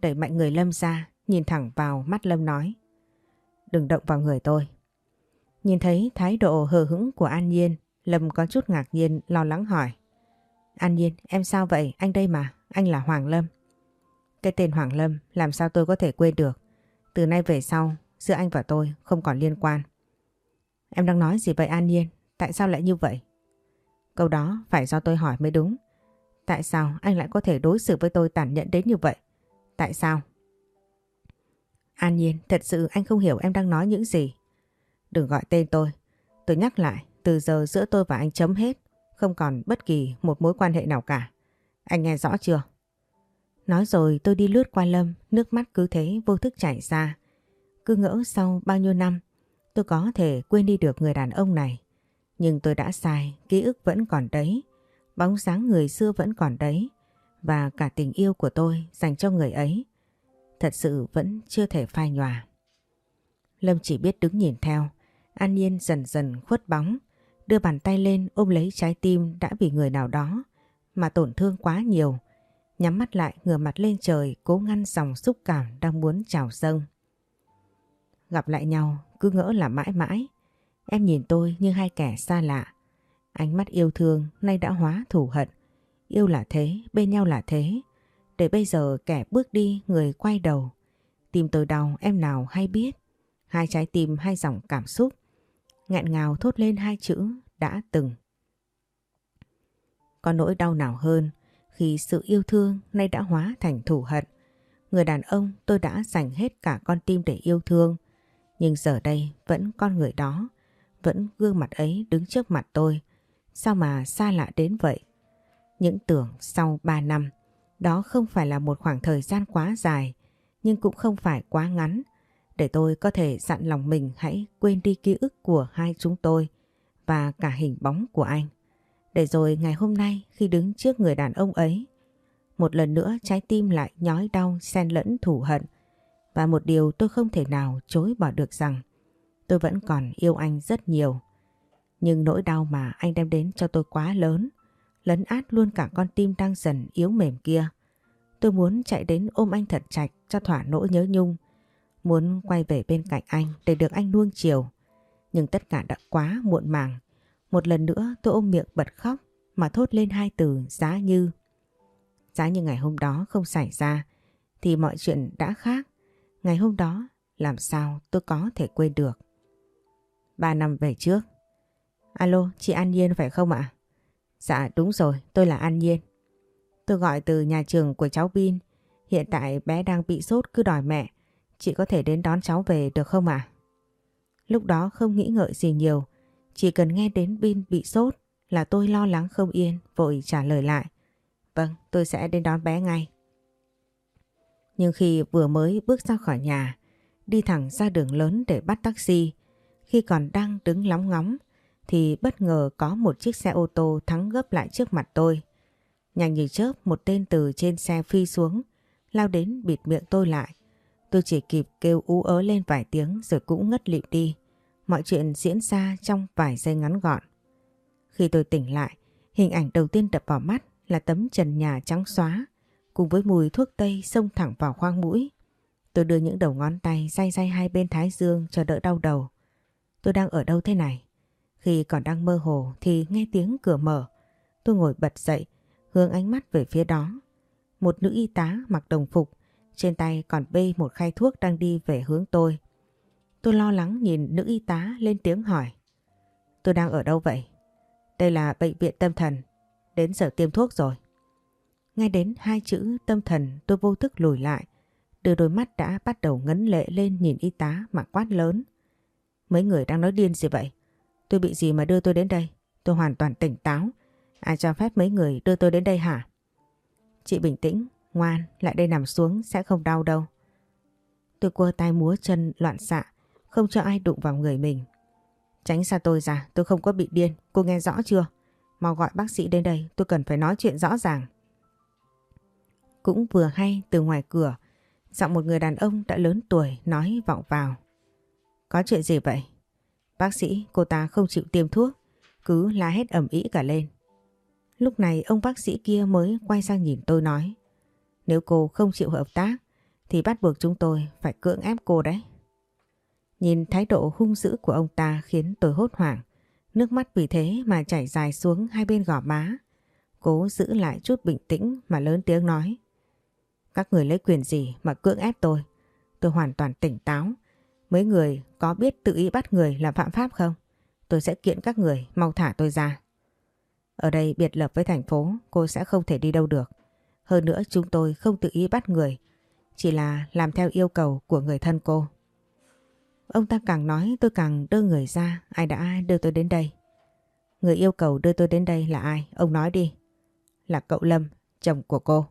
đẩy mạnh người Lâm ra, nhìn thẳng vào mắt Lâm nói. Đừng động vào người tôi. Nhìn thấy thái độ hờ hững của An Nhiên, Lâm có chút ngạc nhiên lo lắng hỏi. An Nhiên, em sao vậy? Anh đây mà, anh là Hoàng Lâm. Cái tên Hoàng Lâm làm sao tôi có thể quên được. Từ nay về sau, giữa anh và tôi không còn liên quan. Em đang nói gì vậy An Nhiên? Tại sao lại như vậy? Câu đó phải do tôi hỏi mới đúng. Tại sao anh lại có thể đối xử với tôi tàn nhẫn đến như vậy? Tại sao? An Nhiên, thật sự anh không hiểu em đang nói những gì. Đừng gọi tên tôi. Tôi nhắc lại, từ giờ giữa tôi và anh chấm hết. Không còn bất kỳ một mối quan hệ nào cả. Anh nghe rõ chưa? Nói rồi tôi đi lướt qua Lâm, nước mắt cứ thế vô thức chảy ra. Cứ ngỡ sau bao nhiêu năm, tôi có thể quên đi được người đàn ông này. Nhưng tôi đã sai, ký ức vẫn còn đấy. Bóng dáng người xưa vẫn còn đấy. Và cả tình yêu của tôi dành cho người ấy. Thật sự vẫn chưa thể phai nhòa. Lâm chỉ biết đứng nhìn theo. An Nhiên dần dần khuất bóng. Đưa bàn tay lên ôm lấy trái tim đã bị người nào đó mà tổn thương quá nhiều. Nhắm mắt lại ngửa mặt lên trời cố ngăn dòng xúc cảm đang muốn trào dâng. Gặp lại nhau cứ ngỡ là mãi mãi. Em nhìn tôi như hai kẻ xa lạ. Ánh mắt yêu thương nay đã hóa thù hận. Yêu là thế, bên nhau là thế. Để bây giờ kẻ bước đi người quay đầu. Tìm tôi đau em nào hay biết. Hai trái tim hai dòng cảm xúc. Ngạn ngào thốt lên hai chữ đã từng. Có nỗi đau nào hơn khi sự yêu thương nay đã hóa thành thù hận. Người đàn ông tôi đã dành hết cả con tim để yêu thương. Nhưng giờ đây vẫn con người đó, vẫn gương mặt ấy đứng trước mặt tôi. Sao mà xa lạ đến vậy? Những tưởng sau 3 năm, đó không phải là một khoảng thời gian quá dài, nhưng cũng không phải quá ngắn. Để tôi có thể dặn lòng mình hãy quên đi ký ức của hai chúng tôi và cả hình bóng của anh. Để rồi ngày hôm nay khi đứng trước người đàn ông ấy, một lần nữa trái tim lại nhói đau xen lẫn thù hận. Và một điều tôi không thể nào chối bỏ được rằng tôi vẫn còn yêu anh rất nhiều. Nhưng nỗi đau mà anh đem đến cho tôi quá lớn, lấn át luôn cả con tim đang dần yếu mềm kia. Tôi muốn chạy đến ôm anh thật chặt cho thỏa nỗi nhớ nhung muốn quay về bên cạnh anh để được anh nuông chiều. Nhưng tất cả đã quá muộn màng. Một lần nữa tôi ôm miệng bật khóc mà thốt lên hai từ giá như. Giá như ngày hôm đó không xảy ra thì mọi chuyện đã khác. Ngày hôm đó làm sao tôi có thể quên được. Ba năm về trước. Alo, chị An Nhiên phải không ạ? Dạ đúng rồi, tôi là An Nhiên. Tôi gọi từ nhà trường của cháu Bin. Hiện tại bé đang bị sốt cứ đòi mẹ. Chị có thể đến đón cháu về được không ạ? Lúc đó không nghĩ ngợi gì nhiều. Chỉ cần nghe đến Bin bị sốt là tôi lo lắng không yên, vội trả lời lại. Vâng, tôi sẽ đến đón bé ngay. Nhưng khi vừa mới bước ra khỏi nhà, đi thẳng ra đường lớn để bắt taxi, khi còn đang đứng lóng ngóng, thì bất ngờ có một chiếc xe ô tô thắng gấp lại trước mặt tôi. Nhanh như chớp một tên từ trên xe phi xuống, lao đến bịt miệng tôi lại. Tôi chỉ kịp kêu ú ớ lên vài tiếng rồi cũng ngất lịm đi. Mọi chuyện diễn ra trong vài giây ngắn gọn. Khi tôi tỉnh lại, hình ảnh đầu tiên đập vào mắt là tấm trần nhà trắng xóa cùng với mùi thuốc tây xông thẳng vào khoang mũi. Tôi đưa những đầu ngón tay day day hai bên thái dương cho đỡ đau đầu. Tôi đang ở đâu thế này? Khi còn đang mơ hồ thì nghe tiếng cửa mở. Tôi ngồi bật dậy, hướng ánh mắt về phía đó. Một nữ y tá mặc đồng phục, trên tay còn bê một khay thuốc đang đi về hướng tôi. Tôi lo lắng nhìn nữ y tá lên tiếng hỏi. Tôi đang ở đâu vậy? Đây là bệnh viện tâm thần. Đến giờ tiêm thuốc rồi. nghe đến hai chữ tâm thần tôi vô thức lùi lại. Đưa đôi mắt đã bắt đầu ngấn lệ lên nhìn y tá mà quát lớn. Mấy người đang nói điên gì vậy? Tôi bị gì mà đưa tôi đến đây? Tôi hoàn toàn tỉnh táo. Ai cho phép mấy người đưa tôi đến đây hả? Chị bình tĩnh, ngoan, lại đây nằm xuống sẽ không đau đâu. Tôi quơ tay múa chân loạn xạ, không cho ai đụng vào người mình. Tránh xa tôi ra, tôi không có bị điên, cô nghe rõ chưa? Mau gọi bác sĩ đến đây, tôi cần phải nói chuyện rõ ràng. Cũng vừa hay từ ngoài cửa, giọng một người đàn ông đã lớn tuổi nói vọng vào. Có chuyện gì vậy? Bác sĩ, cô ta không chịu tiêm thuốc, cứ la hết ẩm ý cả lên. Lúc này ông bác sĩ kia mới quay sang nhìn tôi nói. Nếu cô không chịu hợp tác, thì bắt buộc chúng tôi phải cưỡng ép cô đấy. Nhìn thái độ hung dữ của ông ta khiến tôi hốt hoảng. Nước mắt vì thế mà chảy dài xuống hai bên gò má. Cố giữ lại chút bình tĩnh mà lớn tiếng nói. Các người lấy quyền gì mà cưỡng ép tôi? Tôi hoàn toàn tỉnh táo. Mấy người có biết tự ý bắt người là phạm pháp không? Tôi sẽ kiện các người mau thả tôi ra. Ở đây biệt lập với thành phố cô sẽ không thể đi đâu được. Hơn nữa chúng tôi không tự ý bắt người. Chỉ là làm theo yêu cầu của người thân cô. Ông ta càng nói tôi càng đưa người ra. Ai đã đưa tôi đến đây? Người yêu cầu đưa tôi đến đây là ai? Ông nói đi. Là cậu Lâm, chồng của cô.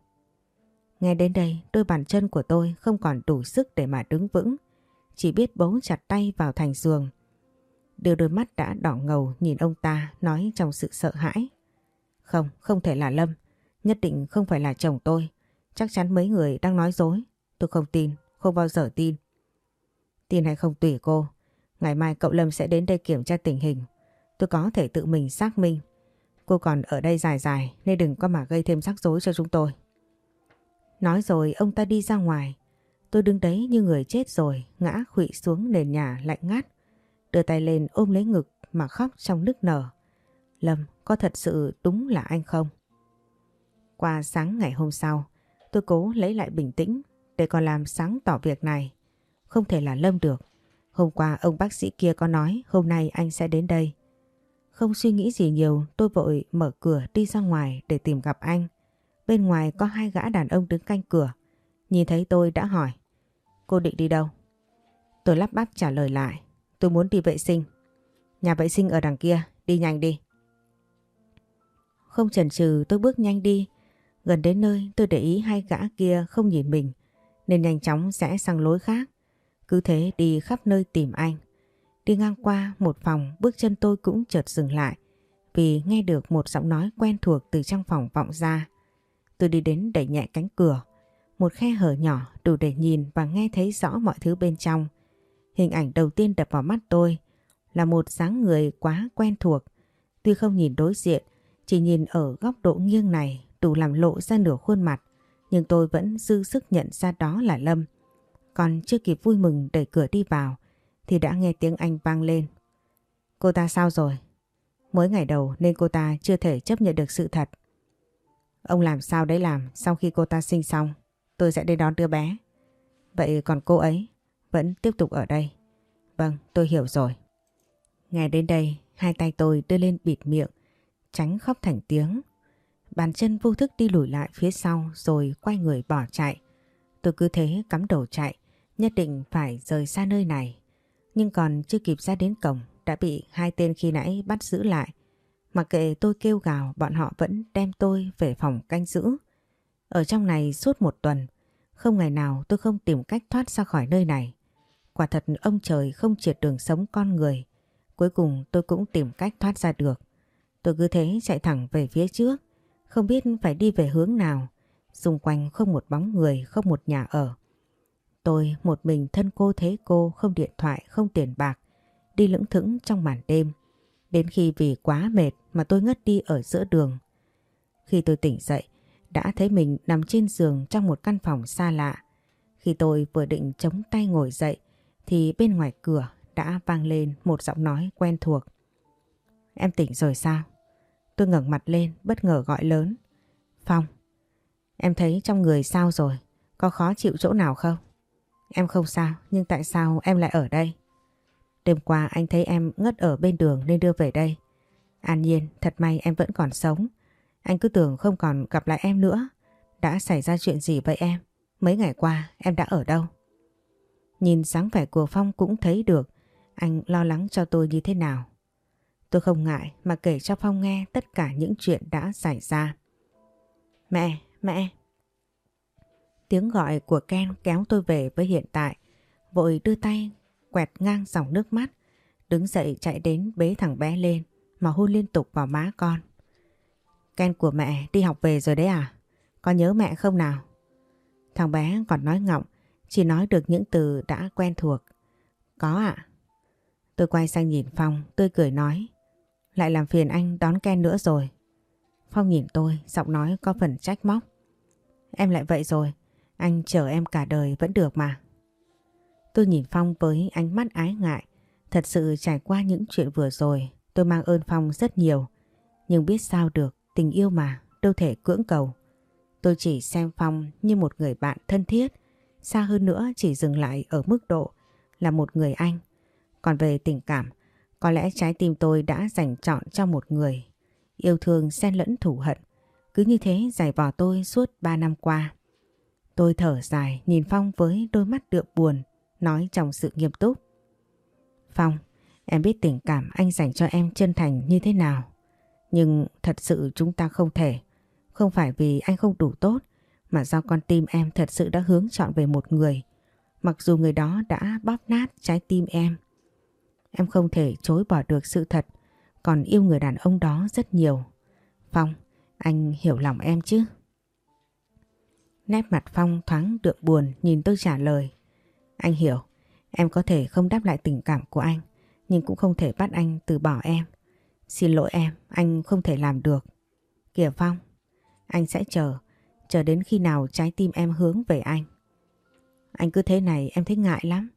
Nghe đến đây đôi bàn chân của tôi không còn đủ sức để mà đứng vững. Chỉ biết bấu chặt tay vào thành giường. Đưa đôi mắt đã đỏ ngầu nhìn ông ta nói trong sự sợ hãi. Không, không thể là Lâm. Nhất định không phải là chồng tôi. Chắc chắn mấy người đang nói dối. Tôi không tin, không bao giờ tin. Tin hay không tùy cô. Ngày mai cậu Lâm sẽ đến đây kiểm tra tình hình. Tôi có thể tự mình xác minh. Cô còn ở đây dài dài nên đừng có mà gây thêm rắc rối cho chúng tôi. Nói rồi ông ta đi ra ngoài. Tôi đứng đấy như người chết rồi, ngã khụy xuống nền nhà lạnh ngắt. Đưa tay lên ôm lấy ngực mà khóc trong nức nở. Lâm, có thật sự đúng là anh không? Qua sáng ngày hôm sau, tôi cố lấy lại bình tĩnh để còn làm sáng tỏ việc này. Không thể là Lâm được. Hôm qua ông bác sĩ kia có nói hôm nay anh sẽ đến đây. Không suy nghĩ gì nhiều tôi vội mở cửa đi ra ngoài để tìm gặp anh. Bên ngoài có hai gã đàn ông đứng canh cửa. Nhìn thấy tôi đã hỏi. Cô định đi đâu? Tôi lắp bắp trả lời lại. Tôi muốn đi vệ sinh. Nhà vệ sinh ở đằng kia, đi nhanh đi. Không chần chừ tôi bước nhanh đi. Gần đến nơi tôi để ý hai gã kia không nhìn mình nên nhanh chóng rẽ sang lối khác. Cứ thế đi khắp nơi tìm anh. Đi ngang qua một phòng bước chân tôi cũng chợt dừng lại vì nghe được một giọng nói quen thuộc từ trong phòng vọng ra. Tôi đi đến đẩy nhẹ cánh cửa. Một khe hở nhỏ đủ để nhìn và nghe thấy rõ mọi thứ bên trong. Hình ảnh đầu tiên đập vào mắt tôi là một dáng người quá quen thuộc. Tuy không nhìn đối diện, chỉ nhìn ở góc độ nghiêng này đủ làm lộ ra nửa khuôn mặt, nhưng tôi vẫn dư sức nhận ra đó là Lâm. Còn chưa kịp vui mừng đẩy cửa đi vào thì đã nghe tiếng anh vang lên. Cô ta sao rồi? Mới ngày đầu nên cô ta chưa thể chấp nhận được sự thật. Ông làm sao đấy làm sau khi cô ta sinh xong tôi sẽ đi đón đứa bé. Vậy còn cô ấy vẫn tiếp tục ở đây. Vâng tôi hiểu rồi. Nghe đến đây hai tay tôi đưa lên bịt miệng tránh khóc thành tiếng. Bàn chân vô thức đi lùi lại phía sau rồi quay người bỏ chạy. Tôi cứ thế cắm đầu chạy, nhất định phải rời xa nơi này. Nhưng còn chưa kịp ra đến cổng đã bị hai tên khi nãy bắt giữ lại. Mặc kệ tôi kêu gào bọn họ vẫn đem tôi về phòng canh giữ. Ở trong này suốt một tuần, không ngày nào tôi không tìm cách thoát ra khỏi nơi này. Quả thật ông trời không triệt đường sống con người. Cuối cùng tôi cũng tìm cách thoát ra được. Tôi cứ thế chạy thẳng về phía trước, không biết phải đi về hướng nào. Xung quanh không một bóng người, không một nhà ở. Tôi một mình thân cô thế cô, không điện thoại, không tiền bạc, đi lững thững trong màn đêm. Đến khi vì quá mệt mà tôi ngất đi ở giữa đường. Khi tôi tỉnh dậy, đã thấy mình nằm trên giường trong một căn phòng xa lạ. Khi tôi vừa định chống tay ngồi dậy thì bên ngoài cửa đã vang lên một giọng nói quen thuộc. Em tỉnh rồi sao? Tôi ngẩng mặt lên bất ngờ gọi lớn. Phong, em thấy trong người sao rồi? Có khó chịu chỗ nào không? Em không sao, nhưng tại sao em lại ở đây? Đêm qua anh thấy em ngất ở bên đường nên đưa về đây. An nhiên, thật may em vẫn còn sống. Anh cứ tưởng không còn gặp lại em nữa. Đã xảy ra chuyện gì vậy em? Mấy ngày qua em đã ở đâu? Nhìn dáng vẻ của Phong cũng thấy được anh lo lắng cho tôi như thế nào. Tôi không ngại mà kể cho Phong nghe tất cả những chuyện đã xảy ra. Mẹ, mẹ. Tiếng gọi của Ken kéo tôi về với hiện tại. Vội đưa tay quẹt ngang dòng nước mắt. Đứng dậy chạy đến bế thằng bé lên mà hôn liên tục vào má con. Ken của mẹ đi học về rồi đấy à? con nhớ mẹ không nào? Thằng bé còn nói ngọng, chỉ nói được những từ đã quen thuộc. Có ạ. Tôi quay sang nhìn Phong, tươi cười nói. Lại làm phiền anh đón Ken nữa rồi. Phong nhìn tôi, giọng nói có phần trách móc. Em lại vậy rồi, anh chờ em cả đời vẫn được mà. Tôi nhìn Phong với ánh mắt ái ngại. Thật sự trải qua những chuyện vừa rồi, tôi mang ơn Phong rất nhiều. Nhưng biết sao được, tình yêu mà, đâu thể cưỡng cầu. Tôi chỉ xem Phong như một người bạn thân thiết, xa hơn nữa chỉ dừng lại ở mức độ là một người anh. Còn về tình cảm, có lẽ trái tim tôi đã dành chọn cho một người. Yêu thương xen lẫn thủ hận. Cứ như thế giải vò tôi suốt 3 năm qua. Tôi thở dài nhìn Phong với đôi mắt đượm buồn, nói trong sự nghiêm túc. Phong, em biết tình cảm anh dành cho em chân thành như thế nào. Nhưng thật sự chúng ta không thể. Không phải vì anh không đủ tốt, mà do con tim em thật sự đã hướng chọn về một người. Mặc dù người đó đã bóp nát trái tim em. Em không thể chối bỏ được sự thật, còn yêu người đàn ông đó rất nhiều. Phong, anh hiểu lòng em chứ? Nét mặt Phong thoáng đượm buồn nhìn tôi trả lời. Anh hiểu, em có thể không đáp lại tình cảm của anh, nhưng cũng không thể bắt anh từ bỏ em. Xin lỗi em, anh không thể làm được. Kìa Phong, anh sẽ chờ, chờ đến khi nào trái tim em hướng về anh. Anh cứ thế này em thấy ngại lắm.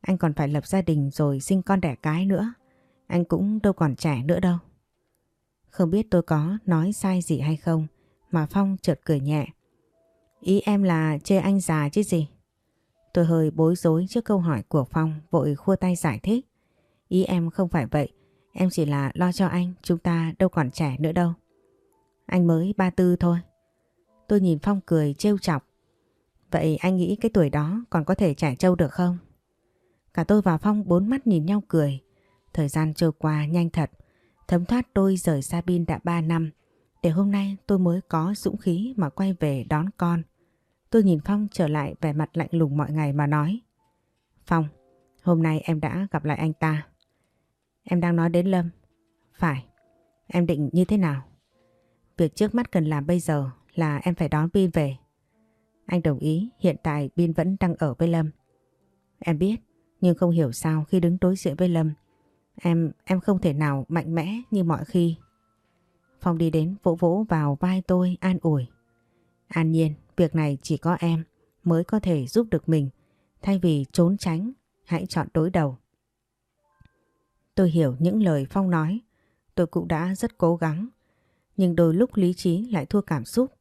Anh còn phải lập gia đình rồi sinh con đẻ cái nữa. Anh cũng đâu còn trẻ nữa đâu. Không biết tôi có nói sai gì hay không mà Phong chợt cười nhẹ. Ý em là chê anh già chứ gì? Tôi hơi bối rối trước câu hỏi của Phong vội khua tay giải thích. Ý em không phải vậy, em chỉ là lo cho anh, chúng ta đâu còn trẻ nữa đâu. Anh mới 34 thôi. Tôi nhìn Phong cười trêu chọc. Vậy anh nghĩ cái tuổi đó còn có thể trẻ trâu được không? Cả tôi và Phong bốn mắt nhìn nhau cười. Thời gian trôi qua nhanh thật. Thấm thoát tôi rời Sabin đã 3 năm. Để hôm nay tôi mới có dũng khí mà quay về đón con. Tôi nhìn Phong trở lại vẻ mặt lạnh lùng mọi ngày mà nói. Phong, hôm nay em đã gặp lại anh ta. Em đang nói đến Lâm. Phải, em định như thế nào? Việc trước mắt cần làm bây giờ là em phải đón Bin về. Anh đồng ý, hiện tại Bin vẫn đang ở với Lâm. Em biết, nhưng không hiểu sao khi đứng đối diện với Lâm, em em không thể nào mạnh mẽ như mọi khi. Phong đi đến vỗ vỗ vào vai tôi an ủi. An nhiên, việc này chỉ có em mới có thể giúp được mình. Thay vì trốn tránh, hãy chọn đối đầu. Tôi hiểu những lời Phong nói, tôi cũng đã rất cố gắng. Nhưng đôi lúc lý trí lại thua cảm xúc.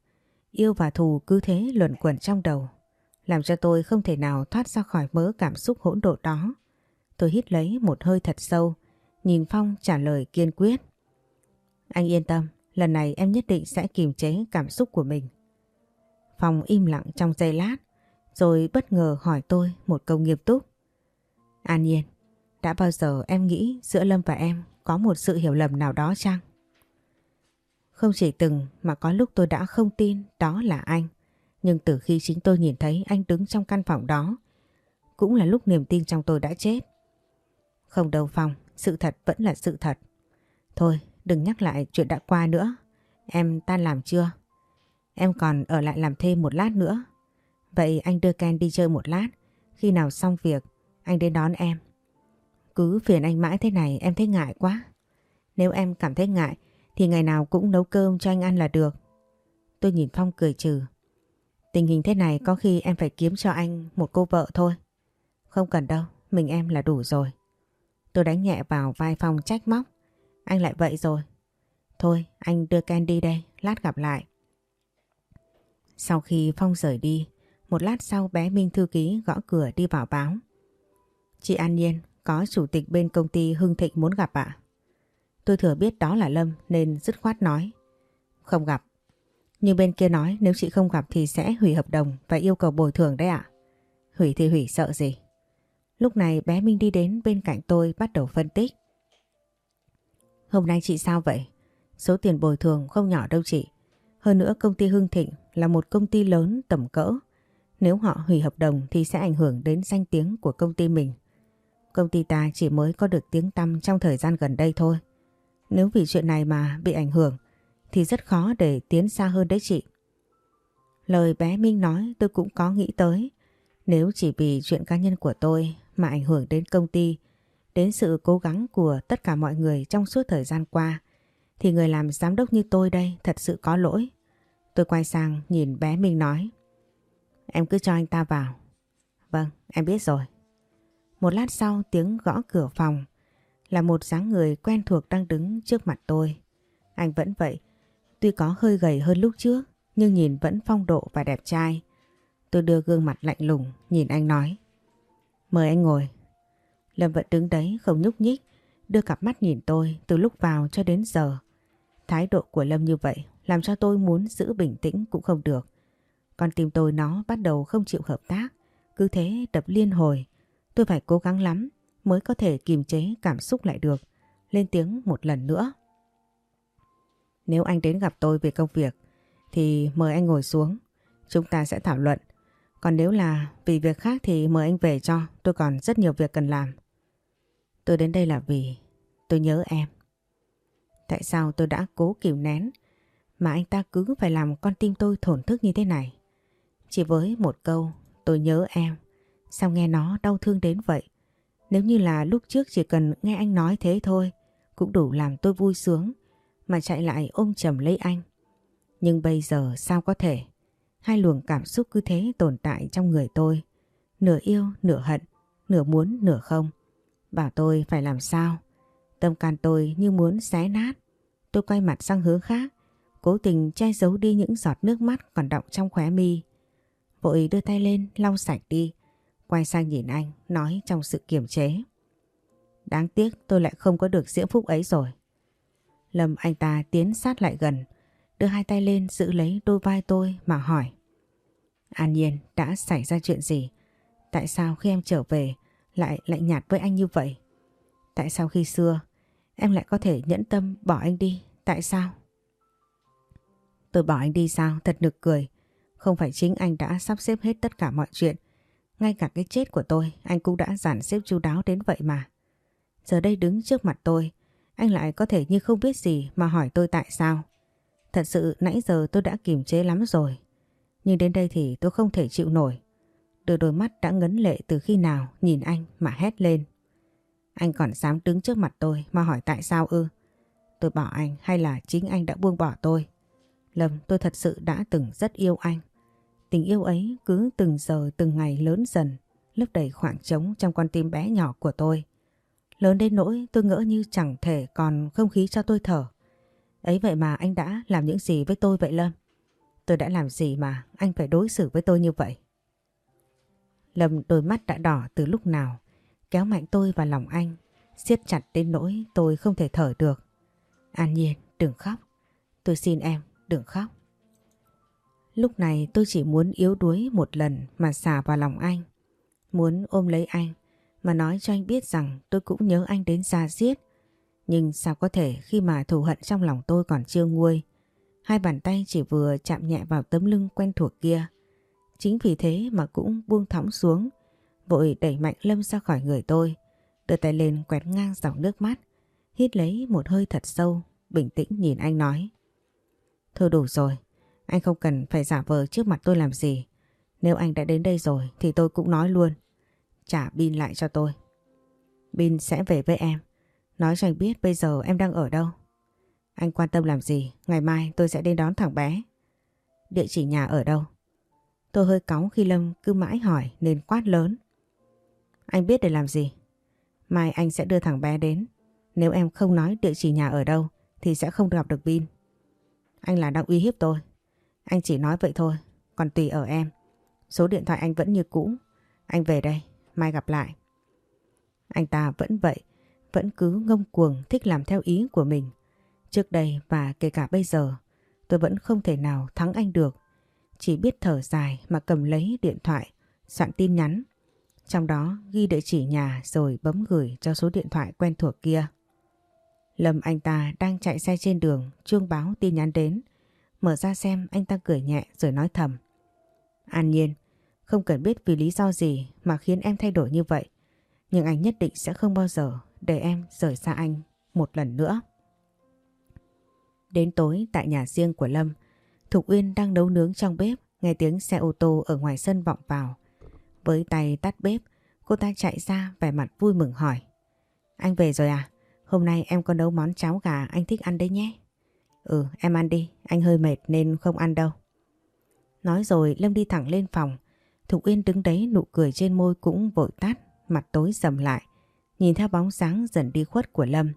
Yêu và thù cứ thế luẩn quẩn trong đầu. Làm cho tôi không thể nào thoát ra khỏi mớ cảm xúc hỗn độn đó. Tôi hít lấy một hơi thật sâu, nhìn Phong trả lời kiên quyết. Anh yên tâm, lần này em nhất định sẽ kiềm chế cảm xúc của mình. Phong im lặng trong giây lát, rồi bất ngờ hỏi tôi một câu nghiêm túc. An Nhiên, đã bao giờ em nghĩ giữa Lâm và em có một sự hiểu lầm nào đó chăng? Không chỉ từng mà có lúc tôi đã không tin đó là anh. Nhưng từ khi chính tôi nhìn thấy anh đứng trong căn phòng đó, cũng là lúc niềm tin trong tôi đã chết. Không đâu Phong, sự thật vẫn là sự thật. Thôi, đừng nhắc lại chuyện đã qua nữa. Em tan làm chưa? Em còn ở lại làm thêm một lát nữa. Vậy anh đưa Ken đi chơi một lát. Khi nào xong việc, anh đến đón em. Cứ phiền anh mãi thế này em thấy ngại quá. Nếu em cảm thấy ngại thì ngày nào cũng nấu cơm cho anh ăn là được. Tôi nhìn Phong cười trừ. Tình hình thế này có khi em phải kiếm cho anh một cô vợ thôi. Không cần đâu, mình em là đủ rồi. Tôi đánh nhẹ vào vai Phong trách móc. Anh lại vậy rồi. Thôi, anh đưa Ken đi đây, lát gặp lại. Sau khi Phong rời đi, một lát sau bé Minh Thư Ký gõ cửa đi vào báo. Chị An Nhiên, có chủ tịch bên công ty Hưng Thịnh muốn gặp ạ. Tôi thừa biết đó là Lâm nên dứt khoát nói. Không gặp. Nhưng bên kia nói, nếu chị không gặp thì sẽ hủy hợp đồng và yêu cầu bồi thường đấy ạ. Hủy thì hủy, sợ gì. Lúc này bé Minh đi đến bên cạnh tôi bắt đầu phân tích. Hôm nay chị sao vậy? Số tiền bồi thường không nhỏ đâu chị. Hơn nữa công ty Hưng Thịnh là một công ty lớn tầm cỡ. Nếu họ hủy hợp đồng thì sẽ ảnh hưởng đến danh tiếng của công ty mình. Công ty ta chỉ mới có được tiếng tăm trong thời gian gần đây thôi. Nếu vì chuyện này mà bị ảnh hưởng thì rất khó để tiến xa hơn đấy chị. Lời bé Minh nói tôi cũng có nghĩ tới. Nếu chỉ vì chuyện cá nhân của tôi mà ảnh hưởng đến công ty, đến sự cố gắng của tất cả mọi người trong suốt thời gian qua, thì người làm giám đốc như tôi đây thật sự có lỗi. Tôi quay sang nhìn bé Minh nói. Em cứ cho anh ta vào. Vâng, em biết rồi. Một lát sau tiếng gõ cửa phòng là một dáng người quen thuộc đang đứng trước mặt tôi. Anh vẫn vậy, tuy có hơi gầy hơn lúc trước nhưng nhìn vẫn phong độ và đẹp trai. Tôi đưa gương mặt lạnh lùng nhìn anh nói. Mời anh ngồi. Lâm vẫn đứng đấy không nhúc nhích, đưa cặp mắt nhìn tôi từ lúc vào cho đến giờ. Thái độ của Lâm như vậy làm cho tôi muốn giữ bình tĩnh cũng không được. Con tim tôi nó bắt đầu không chịu hợp tác, cứ thế đập liên hồi. Tôi phải cố gắng lắm mới có thể kiềm chế cảm xúc lại được. Lên tiếng một lần nữa. Nếu anh đến gặp tôi về công việc, thì mời anh ngồi xuống. Chúng ta sẽ thảo luận. Còn nếu là vì việc khác thì mời anh về cho. Tôi còn rất nhiều việc cần làm. Tôi đến đây là vì tôi nhớ em. Tại sao tôi đã cố kìm nén mà anh ta cứ phải làm con tim tôi thổn thức như thế này? Chỉ với một câu, tôi nhớ em. Sao nghe nó đau thương đến vậy? Nếu như là lúc trước chỉ cần nghe anh nói thế thôi, cũng đủ làm tôi vui sướng mà chạy lại ôm chầm lấy anh. Nhưng bây giờ sao có thể? Hai luồng cảm xúc cứ thế tồn tại trong người tôi. Nửa yêu, nửa hận, nửa muốn, nửa không. Bảo tôi phải làm sao? Tâm can tôi như muốn xé nát. Tôi quay mặt sang hướng khác, cố tình che giấu đi những giọt nước mắt còn đọng trong khóe mi. Vội đưa tay lên lau sạch đi, quay sang nhìn anh, nói trong sự kiềm chế. Đáng tiếc tôi lại không có được diễm phúc ấy rồi. Lâm anh ta tiến sát lại gần, đưa hai tay lên giữ lấy đôi vai tôi mà hỏi. An Nhiên đã xảy ra chuyện gì? Tại sao khi em trở về lại lạnh nhạt với anh như vậy? Tại sao khi xưa em lại có thể nhẫn tâm bỏ anh đi? Tại sao? Tôi bỏ anh đi sao? Thật nực cười. Không phải chính anh đã sắp xếp hết tất cả mọi chuyện. Ngay cả cái chết của tôi anh cũng đã giản xếp chu đáo đến vậy mà. Giờ đây đứng trước mặt tôi anh lại có thể như không biết gì mà hỏi tôi tại sao. Thật sự nãy giờ tôi đã kiềm chế lắm rồi. Nhưng đến đây thì tôi không thể chịu nổi. Đôi đôi mắt đã ngấn lệ từ khi nào nhìn anh mà hét lên. Anh còn dám đứng trước mặt tôi mà hỏi tại sao ư? Tôi bỏ anh hay là chính anh đã buông bỏ tôi? Lâm tôi thật sự đã từng rất yêu anh. Tình yêu ấy cứ từng giờ từng ngày lớn dần, lấp đầy khoảng trống trong con tim bé nhỏ của tôi. Lớn đến nỗi tôi ngỡ như chẳng thể còn không khí cho tôi thở. Ấy vậy mà anh đã làm những gì với tôi vậy Lâm? Tôi đã làm gì mà anh phải đối xử với tôi như vậy? Lâm đôi mắt đã đỏ từ lúc nào, kéo mạnh tôi vào lòng anh, siết chặt đến nỗi tôi không thể thở được. An Nhiên, đừng khóc. Tôi xin em, đừng khóc. Lúc này tôi chỉ muốn yếu đuối một lần mà xả vào lòng anh. Muốn ôm lấy anh mà nói cho anh biết rằng tôi cũng nhớ anh đến xa giết. Nhưng sao có thể khi mà thù hận trong lòng tôi còn chưa nguôi. Hai bàn tay chỉ vừa chạm nhẹ vào tấm lưng quen thuộc kia. Chính vì thế mà cũng buông thõng xuống, vội đẩy mạnh Lâm ra khỏi người tôi, đưa tay lên quẹt ngang dòng nước mắt, hít lấy một hơi thật sâu, bình tĩnh nhìn anh nói. Thôi đủ rồi, anh không cần phải giả vờ trước mặt tôi làm gì. Nếu anh đã đến đây rồi thì tôi cũng nói luôn. Trả pin lại cho tôi. Pin sẽ về với em. Nói cho anh biết bây giờ em đang ở đâu. Anh quan tâm làm gì, ngày mai tôi sẽ đến đón thằng bé. Địa chỉ nhà ở đâu? Tôi hơi cáu khi Lâm cứ mãi hỏi nên quát lớn. Anh biết để làm gì? Mai anh sẽ đưa thằng bé đến. Nếu em không nói địa chỉ nhà ở đâu thì sẽ không gặp được pin. Anh là đang uy hiếp tôi. Anh chỉ nói vậy thôi, còn tùy ở em. Số điện thoại anh vẫn như cũ. Anh về đây, mai gặp lại. Anh ta vẫn vậy, vẫn cứ ngông cuồng thích làm theo ý của mình. Trước đây và kể cả bây giờ, tôi vẫn không thể nào thắng anh được. Chỉ biết thở dài mà cầm lấy điện thoại, soạn tin nhắn. Trong đó ghi địa chỉ nhà rồi bấm gửi cho số điện thoại quen thuộc kia. Lâm anh ta đang chạy xe trên đường, chuông báo tin nhắn đến. Mở ra xem anh ta cười nhẹ rồi nói thầm. An nhiên, không cần biết vì lý do gì mà khiến em thay đổi như vậy. Nhưng anh nhất định sẽ không bao giờ để em rời xa anh một lần nữa. Đến tối tại nhà riêng của Lâm, Thục Uyên đang nấu nướng trong bếp, nghe tiếng xe ô tô ở ngoài sân vọng vào. Với tay tắt bếp, cô ta chạy ra vẻ mặt vui mừng hỏi. Anh về rồi à? Hôm nay em có nấu món cháo gà anh thích ăn đấy nhé. Ừ em ăn đi, anh hơi mệt nên không ăn đâu. Nói rồi Lâm đi thẳng lên phòng. Thục Uyên đứng đấy nụ cười trên môi cũng vội tắt, mặt tối sầm lại. Nhìn theo bóng sáng dần đi khuất của Lâm.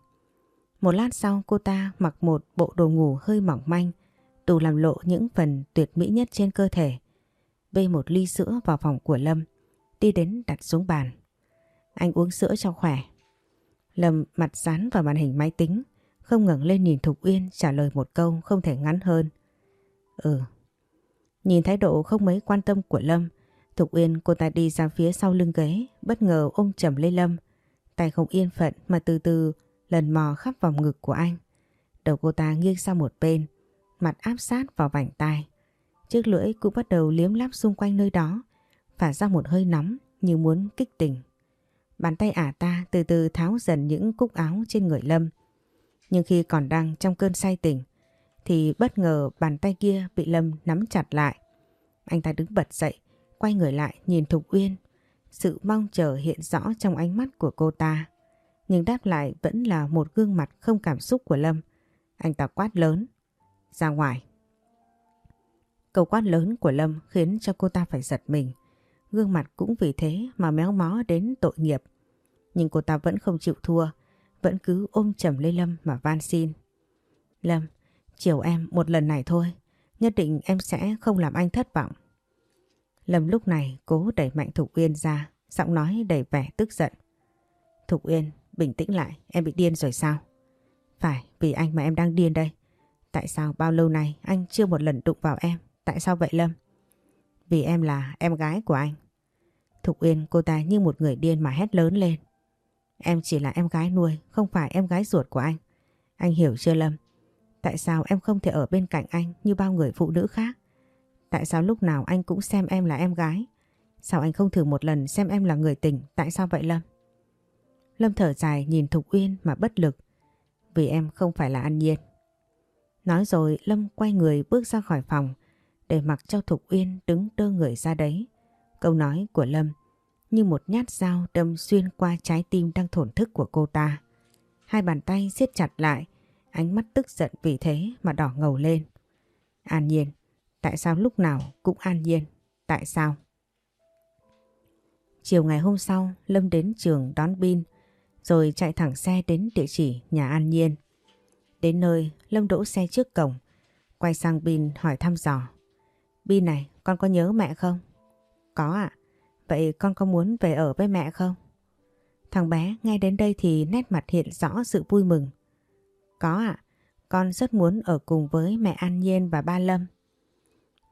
Một lát sau cô ta mặc một bộ đồ ngủ hơi mỏng manh, đủ làm lộ những phần tuyệt mỹ nhất trên cơ thể. Bê một ly sữa vào phòng của Lâm, đi đến đặt xuống bàn. Anh uống sữa cho khỏe. Lâm mặt dán vào màn hình máy tính, không ngẩng lên nhìn Thục Uyên trả lời một câu không thể ngắn hơn. Ừ. Nhìn thái độ không mấy quan tâm của Lâm, Thục Uyên cô ta đi ra phía sau lưng ghế, bất ngờ ôm chầm lấy Lâm. Tay không yên phận mà từ từ lần mò khắp vòng ngực của anh. Đầu cô ta nghiêng sang một bên, mặt áp sát vào vành tai. Chiếc lưỡi cũng bắt đầu liếm láp xung quanh nơi đó, phả ra một hơi nóng như muốn kích tình. Bàn tay ả ta từ từ tháo dần những cúc áo trên người Lâm. Nhưng khi còn đang trong cơn say tỉnh, thì bất ngờ bàn tay kia bị Lâm nắm chặt lại. Anh ta đứng bật dậy, quay người lại nhìn Thục Uyên. Sự mong chờ hiện rõ trong ánh mắt của cô ta. Nhưng đáp lại vẫn là một gương mặt không cảm xúc của Lâm. Anh ta quát lớn. Ra ngoài. Câu quát lớn của Lâm khiến cho cô ta phải giật mình. Gương mặt cũng vì thế mà méo mó đến tội nghiệp. Nhưng cô ta vẫn không chịu thua, vẫn cứ ôm chầm lấy Lâm mà van xin. Lâm, chiều em một lần này thôi, nhất định em sẽ không làm anh thất vọng. Lâm lúc này cố đẩy mạnh Thục Uyên ra, giọng nói đầy vẻ tức giận. Thục Uyên, bình tĩnh lại, em bị điên rồi sao? Phải, vì anh mà em đang điên đây. Tại sao bao lâu nay anh chưa một lần đụng vào em? Tại sao vậy Lâm? Vì em là em gái của anh. Thục Uyên cô ta như một người điên mà hét lớn lên. Em chỉ là em gái nuôi, không phải em gái ruột của anh. Anh hiểu chưa Lâm? Tại sao em không thể ở bên cạnh anh như bao người phụ nữ khác? Tại sao lúc nào anh cũng xem em là em gái? Sao anh không thử một lần xem em là người tình? Tại sao vậy Lâm? Lâm thở dài nhìn Thục Uyên mà bất lực. Vì em không phải là An Nhiên. Nói rồi Lâm quay người bước ra khỏi phòng để mặc cho Thục Uyên đứng đơ người ra đấy. Câu nói của Lâm như một nhát dao đâm xuyên qua trái tim đang thổn thức của cô ta. Hai bàn tay siết chặt lại, ánh mắt tức giận vì thế mà đỏ ngầu lên. An nhiên, tại sao lúc nào cũng an nhiên? Tại sao? Chiều ngày hôm sau, Lâm đến trường đón Bin, rồi chạy thẳng xe đến địa chỉ nhà An Nhiên. Đến nơi, Lâm đỗ xe trước cổng, quay sang Bin hỏi thăm dò. Bin này, con có nhớ mẹ không? Có ạ. Vậy con có muốn về ở với mẹ không? Thằng bé nghe đến đây thì nét mặt hiện rõ sự vui mừng. Có ạ. Con rất muốn ở cùng với mẹ An Nhiên và ba Lâm.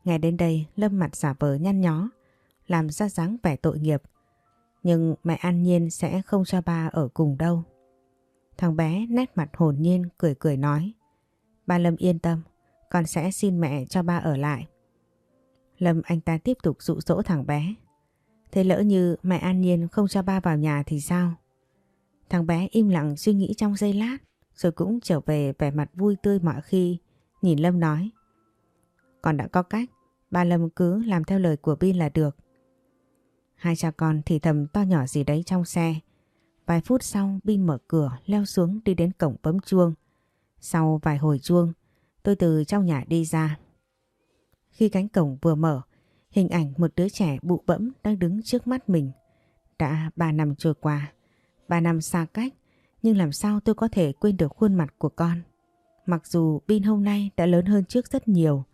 Nghe đến đây Lâm mặt giả vờ nhăn nhó, làm ra dáng vẻ tội nghiệp. Nhưng mẹ An Nhiên sẽ không cho ba ở cùng đâu. Thằng bé nét mặt hồn nhiên cười cười nói. Ba Lâm yên tâm, con sẽ xin mẹ cho ba ở lại. Lâm anh ta tiếp tục dụ dỗ thằng bé. Thế lỡ như mẹ An Nhiên không cho ba vào nhà thì sao? Thằng bé im lặng suy nghĩ trong giây lát rồi cũng trở về vẻ mặt vui tươi mọi khi nhìn Lâm nói. Con đã có cách, ba Lâm cứ làm theo lời của Bin là được. Hai cha con thì thầm to nhỏ gì đấy trong xe. Vài phút sau Bin mở cửa leo xuống đi đến cổng bấm chuông. Sau vài hồi chuông tôi từ trong nhà đi ra. Khi cánh cổng vừa mở hình ảnh một đứa trẻ bụ bẫm đang đứng trước mắt mình. Đã ba năm trôi qua, ba năm xa cách nhưng làm sao tôi có thể quên được khuôn mặt của con. Mặc dù Bin hôm nay đã lớn hơn trước rất nhiều,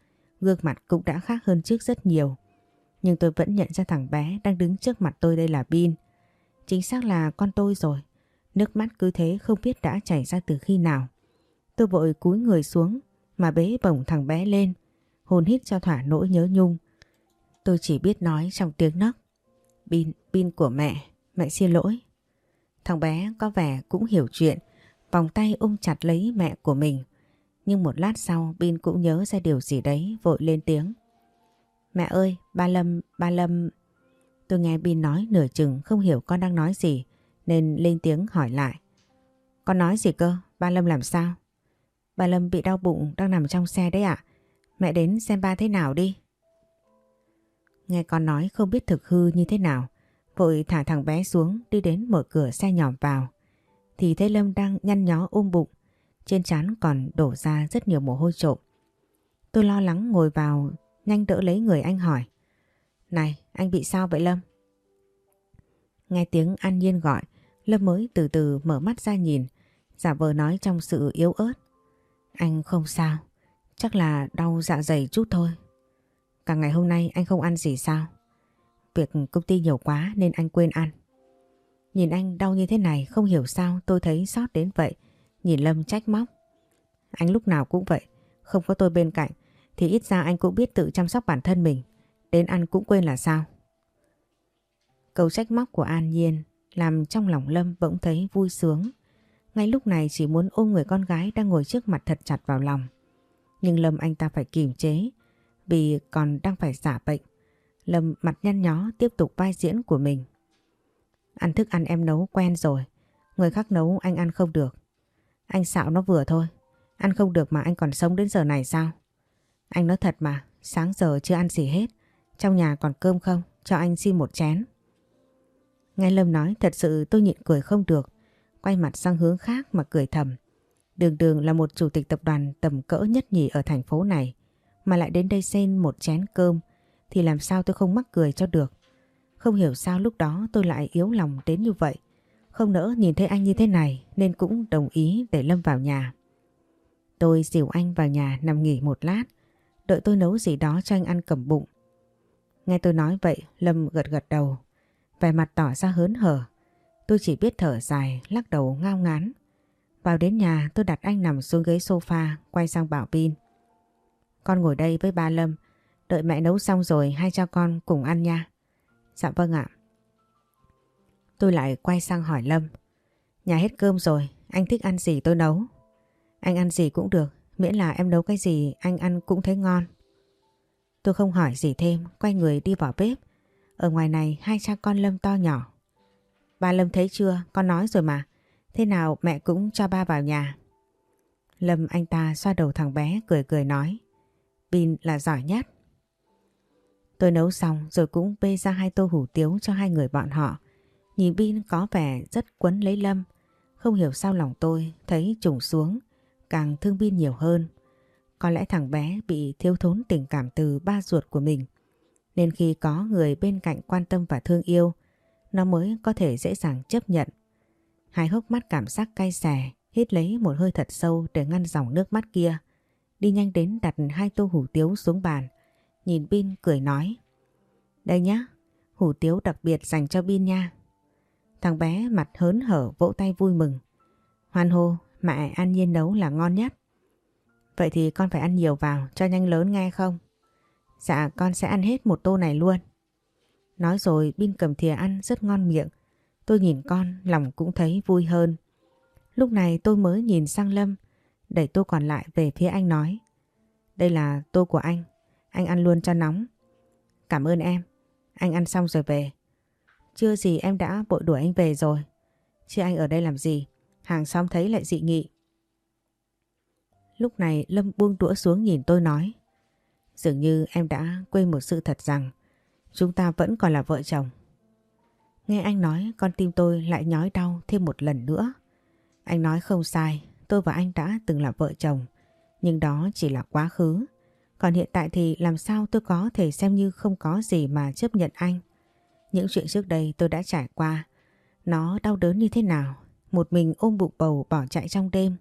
gương mặt cũng đã khác hơn trước rất nhiều. Nhưng tôi vẫn nhận ra thằng bé đang đứng trước mặt tôi đây là Bin. Chính xác là con tôi rồi. Nước mắt cứ thế không biết đã chảy ra từ khi nào. Tôi vội cúi người xuống mà bế bổng thằng bé lên, hồn hít cho thỏa nỗi nhớ nhung. Tôi chỉ biết nói trong tiếng nấc. Bin, Bin của mẹ, mẹ xin lỗi. Thằng bé có vẻ cũng hiểu chuyện, vòng tay ôm chặt lấy mẹ của mình. Nhưng một lát sau Bin cũng nhớ ra điều gì đấy vội lên tiếng. Mẹ ơi, ba Lâm, ba Lâm... Tôi nghe Bin nói nửa chừng không hiểu con đang nói gì nên lên tiếng hỏi lại. Con nói gì cơ? Ba Lâm làm sao? Ba Lâm bị đau bụng đang nằm trong xe đấy ạ. Mẹ đến xem ba thế nào đi. Nghe con nói không biết thực hư như thế nào. Vội thả thằng bé xuống đi đến mở cửa xe nhỏ vào. Thì thấy Lâm đang nhăn nhó ôm bụng. Trên trán còn đổ ra rất nhiều mồ hôi trộm. Tôi lo lắng ngồi vào, nhanh đỡ lấy người anh hỏi. Này, anh bị sao vậy Lâm? Nghe tiếng An Nhiên gọi, Lâm mới từ từ mở mắt ra nhìn Giả vờ nói trong sự yếu ớt Anh không sao, Chắc là đau dạ dày chút thôi Cả ngày hôm nay anh không ăn gì sao Việc công ty nhiều quá nên anh quên ăn Nhìn anh đau như thế này, không hiểu sao tôi thấy sót đến vậy Nhìn Lâm trách móc Anh lúc nào cũng vậy, Không có tôi bên cạnh, Thì ít ra anh cũng biết tự chăm sóc bản thân mình, Đến ăn cũng quên là sao Câu trách móc của An Nhiên Làm trong lòng Lâm bỗng thấy vui sướng Ngay lúc này chỉ muốn ôm người con gái Đang ngồi trước mặt thật chặt vào lòng Nhưng Lâm anh ta phải kiềm chế, Vì còn đang phải giả bệnh Lâm mặt nhăn nhó tiếp tục vai diễn của mình. Ăn thức ăn em nấu quen rồi. Người khác nấu anh ăn không được. Anh xạo nó vừa thôi. Ăn không được mà anh còn sống đến giờ này sao? Anh nói thật mà, sáng giờ chưa ăn gì hết. Trong nhà còn cơm không? Cho anh xin một chén. Nghe Lâm nói thật sự tôi nhịn cười không được. Quay mặt sang hướng khác mà cười thầm. Đường đường là một chủ tịch tập đoàn tầm cỡ nhất nhì ở thành phố này. Mà lại đến đây xin một chén cơm thì làm sao tôi không mắc cười cho được. Không hiểu sao lúc đó tôi lại yếu lòng đến như vậy. Không nỡ nhìn thấy anh như thế này nên cũng đồng ý để Lâm vào nhà. Tôi dìu anh vào nhà nằm nghỉ một lát, đợi tôi nấu gì đó cho anh ăn cầm bụng. Nghe tôi nói vậy, Lâm gật gật đầu, vẻ mặt tỏ ra hớn hở. Tôi chỉ biết thở dài, lắc đầu ngao ngán. Vào đến nhà tôi đặt anh nằm xuống ghế sofa, quay sang bảo pin Con ngồi đây với ba Lâm, Đợi mẹ nấu xong rồi hai cha con cùng ăn nha. Dạ vâng ạ. Tôi lại quay sang hỏi Lâm. Nhà hết cơm rồi, anh thích ăn gì tôi nấu. Anh ăn gì cũng được, miễn là em nấu cái gì anh ăn cũng thấy ngon. Tôi không hỏi gì thêm, quay người đi vào bếp. Ở ngoài này hai cha con Lâm to nhỏ. Ba Lâm thấy chưa, con nói rồi mà. Thế nào mẹ cũng cho ba vào nhà. Lâm anh ta xoa đầu thằng bé cười cười nói. Bin là giỏi nhất. Tôi nấu xong rồi cũng bê ra hai tô hủ tiếu cho hai người bọn họ. Nhìn Bin có vẻ rất quấn lấy Lâm. Không hiểu sao lòng tôi thấy trùng xuống, càng thương Bin nhiều hơn. Có lẽ thằng bé bị thiếu thốn tình cảm từ ba ruột của mình. Nên khi có người bên cạnh quan tâm và thương yêu, nó mới có thể dễ dàng chấp nhận. Hai hốc mắt cảm giác cay xè, hít lấy một hơi thật sâu để ngăn dòng nước mắt kia. Đi nhanh đến đặt hai tô hủ tiếu xuống bàn. Nhìn Bin cười nói. Đây nhá, hủ tiếu đặc biệt dành cho Bin nha. Thằng bé mặt hớn hở vỗ tay vui mừng. Hoan hô, mẹ An Nhiên nấu là ngon nhất. Vậy thì con phải ăn nhiều vào cho nhanh lớn nghe không? Dạ con sẽ ăn hết một tô này luôn. Nói rồi Bin cầm thìa ăn rất ngon miệng. Tôi nhìn con lòng cũng thấy vui hơn. Lúc này tôi mới nhìn sang Lâm, đẩy tô còn lại về phía anh nói. Đây là tô của anh, anh ăn luôn cho nóng. Cảm ơn em, anh ăn xong rồi về. Chưa gì em đã bội đuổi anh về rồi. Chứ anh ở đây làm gì, hàng xóm thấy lại dị nghị. Lúc này Lâm buông đũa xuống nhìn tôi nói. Dường như em đã quên một sự thật rằng chúng ta vẫn còn là vợ chồng. Nghe anh nói con tim tôi lại nhói đau thêm một lần nữa. Anh nói không sai, tôi và anh đã từng là vợ chồng, nhưng đó chỉ là quá khứ. Còn hiện tại thì làm sao tôi có thể xem như không có gì mà chấp nhận anh. Những chuyện trước đây tôi đã trải qua, nó đau đớn như thế nào. Một mình ôm bụng bầu bỏ chạy trong đêm,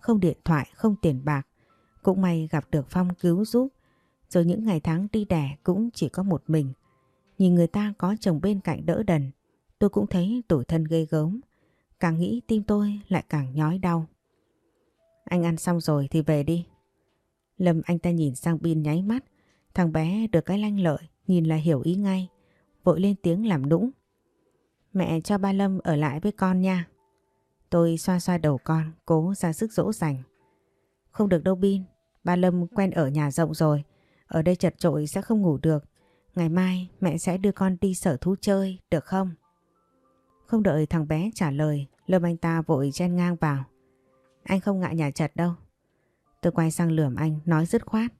không điện thoại, không tiền bạc. Cũng may gặp được Phong cứu giúp, rồi những ngày tháng đi đẻ cũng chỉ có một mình. Nhìn người ta có chồng bên cạnh đỡ đần, tôi cũng thấy tủi thân ghê gớm. Càng nghĩ tim tôi lại càng nhói đau. Anh ăn xong rồi thì về đi. Lâm anh ta nhìn sang Bin nháy mắt. Thằng bé được cái lanh lợi, nhìn là hiểu ý ngay. Vội lên tiếng làm nũng. Mẹ cho ba Lâm ở lại với con nha. Tôi xoa xoa đầu con, cố ra sức dỗ dành. Không được đâu Bin, ba Lâm quen ở nhà rộng rồi. Ở đây chật trội sẽ không ngủ được. Ngày mai mẹ sẽ đưa con đi sở thú chơi, được không? Không đợi thằng bé trả lời, Lâm anh ta vội chen ngang vào. Anh không ngại nhà chật đâu. Tôi quay sang lườm anh, nói dứt khoát.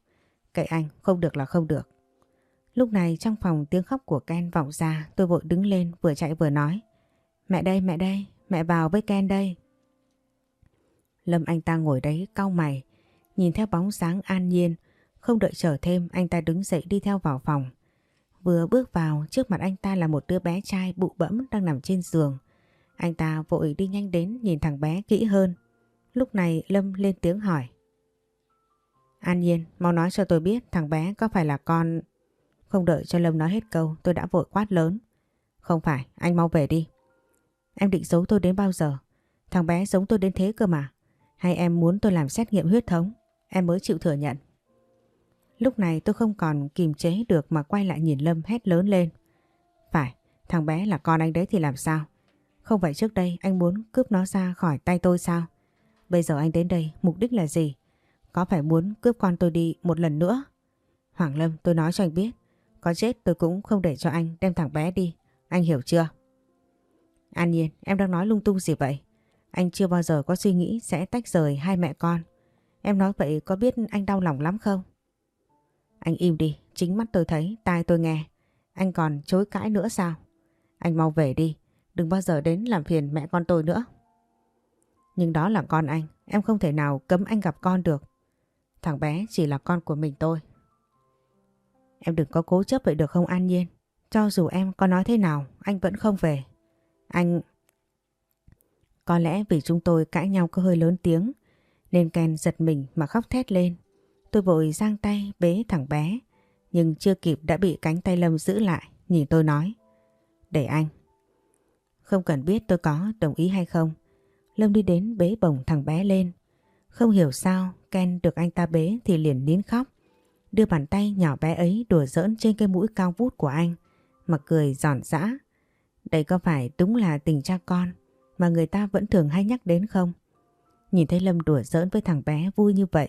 Cậy anh, không được là không được. Lúc này trong phòng tiếng khóc của Ken vọng ra, tôi vội đứng lên vừa chạy vừa nói. Mẹ đây, mẹ đây, mẹ vào với Ken đây. Lâm anh ta ngồi đấy cau mày, nhìn theo bóng sáng an nhiên, không đợi chờ thêm anh ta đứng dậy đi theo vào phòng. Vừa bước vào trước mặt anh ta là một đứa bé trai bụ bẫm đang nằm trên giường. Anh ta vội đi nhanh đến nhìn thằng bé kỹ hơn. Lúc này Lâm lên tiếng hỏi. An Nhiên, mau nói cho tôi biết thằng bé có phải là con... Không đợi cho Lâm nói hết câu tôi đã vội quát lớn. Không phải, anh mau về đi. Em định giấu tôi đến bao giờ? Thằng bé giống tôi đến thế cơ mà. Hay em muốn tôi làm xét nghiệm huyết thống? Em mới chịu thừa nhận. Lúc này tôi không còn kìm chế được mà quay lại nhìn Lâm hét lớn lên. Phải, thằng bé là con anh đấy thì làm sao? Không phải trước đây anh muốn cướp nó ra khỏi tay tôi sao? Bây giờ anh đến đây mục đích là gì? Có phải muốn cướp con tôi đi một lần nữa? Hoàng Lâm tôi nói cho anh biết. Có chết tôi cũng không để cho anh đem thằng bé đi. Anh hiểu chưa? An Nhiên em đang nói lung tung gì vậy? Anh chưa bao giờ có suy nghĩ sẽ tách rời hai mẹ con. Em nói vậy có biết anh đau lòng lắm không? Anh im đi, chính mắt tôi thấy, tai tôi nghe. Anh còn chối cãi nữa sao? Anh mau về đi, đừng bao giờ đến làm phiền mẹ con tôi nữa. Nhưng đó là con anh, em không thể nào cấm anh gặp con được. Thằng bé chỉ là con của mình tôi. Em đừng có cố chấp vậy được không An Nhiên. Cho dù em có nói thế nào, anh vẫn không về. Anh... Có lẽ vì chúng tôi cãi nhau có hơi lớn tiếng, nên Ken giật mình mà khóc thét lên. Tôi vội giang tay bế thằng bé, nhưng chưa kịp đã bị cánh tay Lâm giữ lại, nhìn tôi nói. Để anh. Không cần biết tôi có đồng ý hay không. Lâm đi đến bế bổng thằng bé lên. Không hiểu sao Ken được anh ta bế thì liền nín khóc. Đưa bàn tay nhỏ bé ấy đùa giỡn trên cái mũi cao vút của anh mà cười giòn giã. Đây có phải đúng là tình cha con mà người ta vẫn thường hay nhắc đến không? Nhìn thấy Lâm đùa giỡn với thằng bé vui như vậy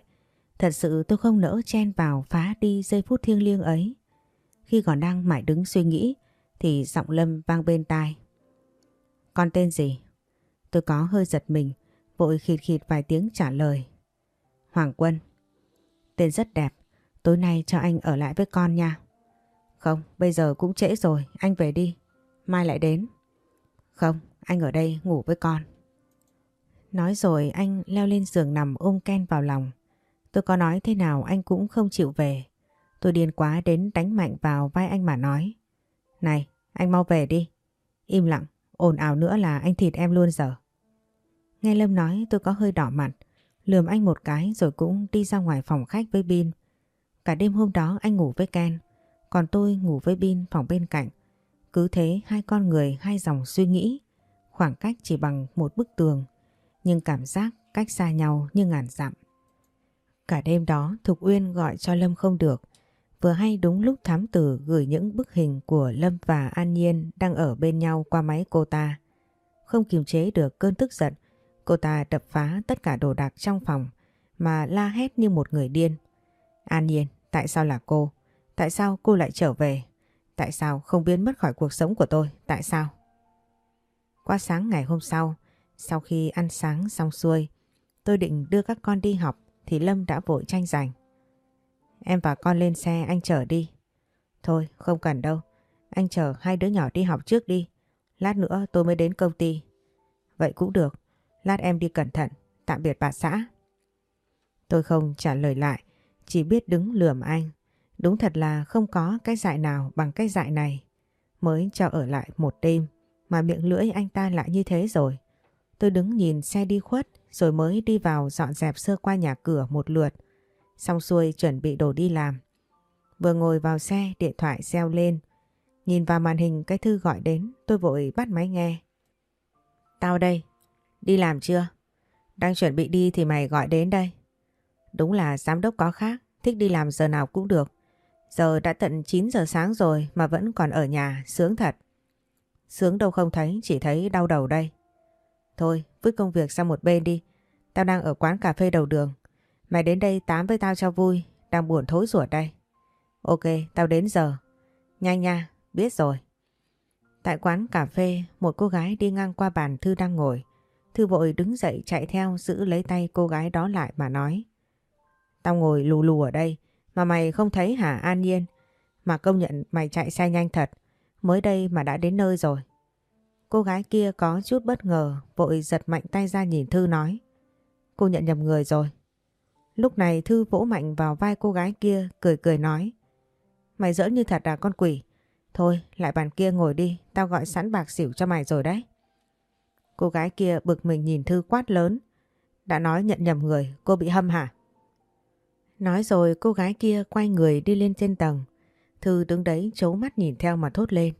Thật sự tôi không nỡ chen vào phá đi giây phút thiêng liêng ấy. Khi còn đang mãi đứng suy nghĩ thì giọng Lâm vang bên tai. Con tên gì? Tôi có hơi giật mình, vội khịt khịt vài tiếng trả lời. Hoàng Quân. Tên rất đẹp, tối nay cho anh ở lại với con nha. Không, bây giờ cũng trễ rồi, anh về đi. Mai lại đến. Không, anh ở đây ngủ với con. Nói rồi anh leo lên giường nằm ôm Ken vào lòng. Tôi có nói thế nào anh cũng không chịu về. Tôi điên quá đến đánh mạnh vào vai anh mà nói. Này, anh mau về đi. Im lặng, ồn ào nữa là anh thịt em luôn giờ. Nghe Lâm nói tôi có hơi đỏ mặt, lườm anh một cái rồi cũng đi ra ngoài phòng khách với Bin. Cả đêm hôm đó anh ngủ với Ken, còn tôi ngủ với Bin phòng bên cạnh. Cứ thế hai con người hai dòng suy nghĩ, khoảng cách chỉ bằng một bức tường, nhưng cảm giác cách xa nhau như ngàn dặm. Cả đêm đó Thục Uyên gọi cho Lâm không được, vừa hay đúng lúc thám tử gửi những bức hình của Lâm và An Nhiên đang ở bên nhau qua máy cô ta. Không kiềm chế được cơn tức giận, cô ta đập phá tất cả đồ đạc trong phòng mà la hét như một người điên. An Nhiên, tại sao là cô? Tại sao cô lại trở về? Tại sao không biến mất khỏi cuộc sống của tôi? Tại sao? Qua sáng ngày hôm sau, sau khi ăn sáng xong xuôi, tôi định đưa các con đi học thì Lâm đã vội tranh giành. Em và con lên xe anh chở đi. Thôi không cần đâu, anh chở hai đứa nhỏ đi học trước đi. Lát nữa tôi mới đến công ty. Vậy cũng được, lát em đi cẩn thận, tạm biệt bà xã. Tôi không trả lời lại, chỉ biết đứng lườm anh. Đúng thật là không có cái dại nào bằng cái dại này. Mới cho ở lại một đêm, mà miệng lưỡi anh ta lại như thế rồi. Tôi đứng nhìn xe đi khuất, rồi mới đi vào dọn dẹp sơ qua nhà cửa một lượt. Xong xuôi chuẩn bị đồ đi làm. Vừa ngồi vào xe, điện thoại reo lên. Nhìn vào màn hình cái thư gọi đến, tôi vội bắt máy nghe. Tao đây. Đi làm chưa? Đang chuẩn bị đi thì mày gọi đến đây. Đúng là giám đốc có khác. Thích đi làm giờ nào cũng được. Giờ đã tận 9 giờ sáng rồi mà vẫn còn ở nhà, sướng thật. Sướng đâu không thấy, chỉ thấy đau đầu đây. Thôi, vứt công việc sang một bên đi. Tao đang ở quán cà phê đầu đường. Mày đến đây tám với tao cho vui, đang buồn thối ruột đây. Ok, tao đến giờ. Nhanh nha, biết rồi. Tại quán cà phê, một cô gái đi ngang qua bàn Thư đang ngồi. Thư vội đứng dậy chạy theo giữ lấy tay cô gái đó lại mà nói. Tao ngồi lù lù ở đây, mà mày không thấy hả An Nhiên? Mà công nhận mày chạy xe nhanh thật, mới đây mà đã đến nơi rồi. Cô gái kia có chút bất ngờ, vội giật mạnh tay ra nhìn Thư nói. Cô nhận nhầm người rồi. Lúc này Thư vỗ mạnh vào vai cô gái kia, cười cười nói. Mày giỡn như thật à con quỷ. Thôi, lại bàn kia ngồi đi, tao gọi sẵn bạc xỉu cho mày rồi đấy. Cô gái kia bực mình nhìn Thư quát lớn. Đã nói nhận nhầm người, cô bị hâm hả? Nói rồi cô gái kia quay người đi lên trên tầng. Thư đứng đấy chấu mắt nhìn theo mà thốt lên.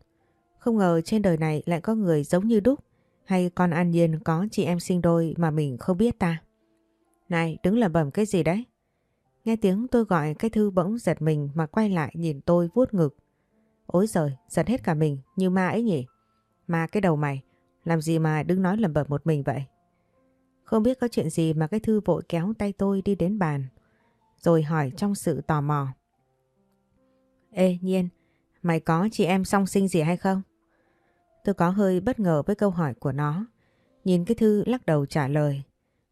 Không ngờ trên đời này lại có người giống như Đúc hay con An Nhiên có chị em sinh đôi mà mình không biết ta. Này đứng lẩm bẩm cái gì đấy? Nghe tiếng tôi gọi cái Thư bỗng giật mình mà quay lại nhìn tôi vuốt ngực. Ôi giời, giật hết cả mình như ma ấy nhỉ? Mà cái đầu mày, làm gì mà đứng nói lẩm bẩm một mình vậy? Không biết có chuyện gì mà cái Thư vội kéo tay tôi đi đến bàn rồi hỏi trong sự tò mò. Ê Nhiên, mày có chị em song sinh gì hay không? Tôi có hơi bất ngờ với câu hỏi của nó. Nhìn cái thư lắc đầu trả lời.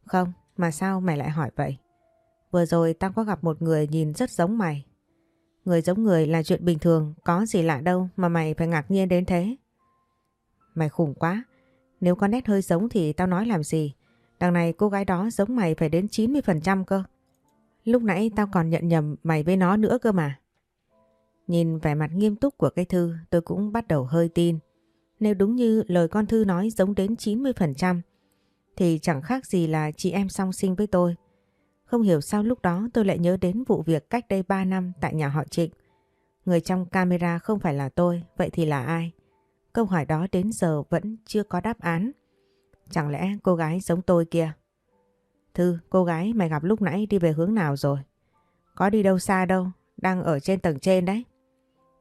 Không, mà sao mày lại hỏi vậy? Vừa rồi tao có gặp một người nhìn rất giống mày. Người giống người là chuyện bình thường, có gì lạ đâu mà mày phải ngạc nhiên đến thế. Mày khủng quá, nếu có nét hơi giống thì tao nói làm gì. Đằng này cô gái đó giống mày phải đến 90% cơ. Lúc nãy tao còn nhận nhầm mày với nó nữa cơ mà. Nhìn vẻ mặt nghiêm túc của cái Thư tôi cũng bắt đầu hơi tin. Nếu đúng như lời con Thư nói giống đến 90% thì chẳng khác gì là chị em song sinh với tôi. Không hiểu sao lúc đó tôi lại nhớ đến vụ việc cách đây 3 năm tại nhà họ Trịnh. Người trong camera không phải là tôi, vậy thì là ai? Câu hỏi đó đến giờ vẫn chưa có đáp án. Chẳng lẽ cô gái giống tôi kia? Thư, cô gái mày gặp lúc nãy đi về hướng nào rồi? Có đi đâu xa đâu, đang ở trên tầng trên đấy.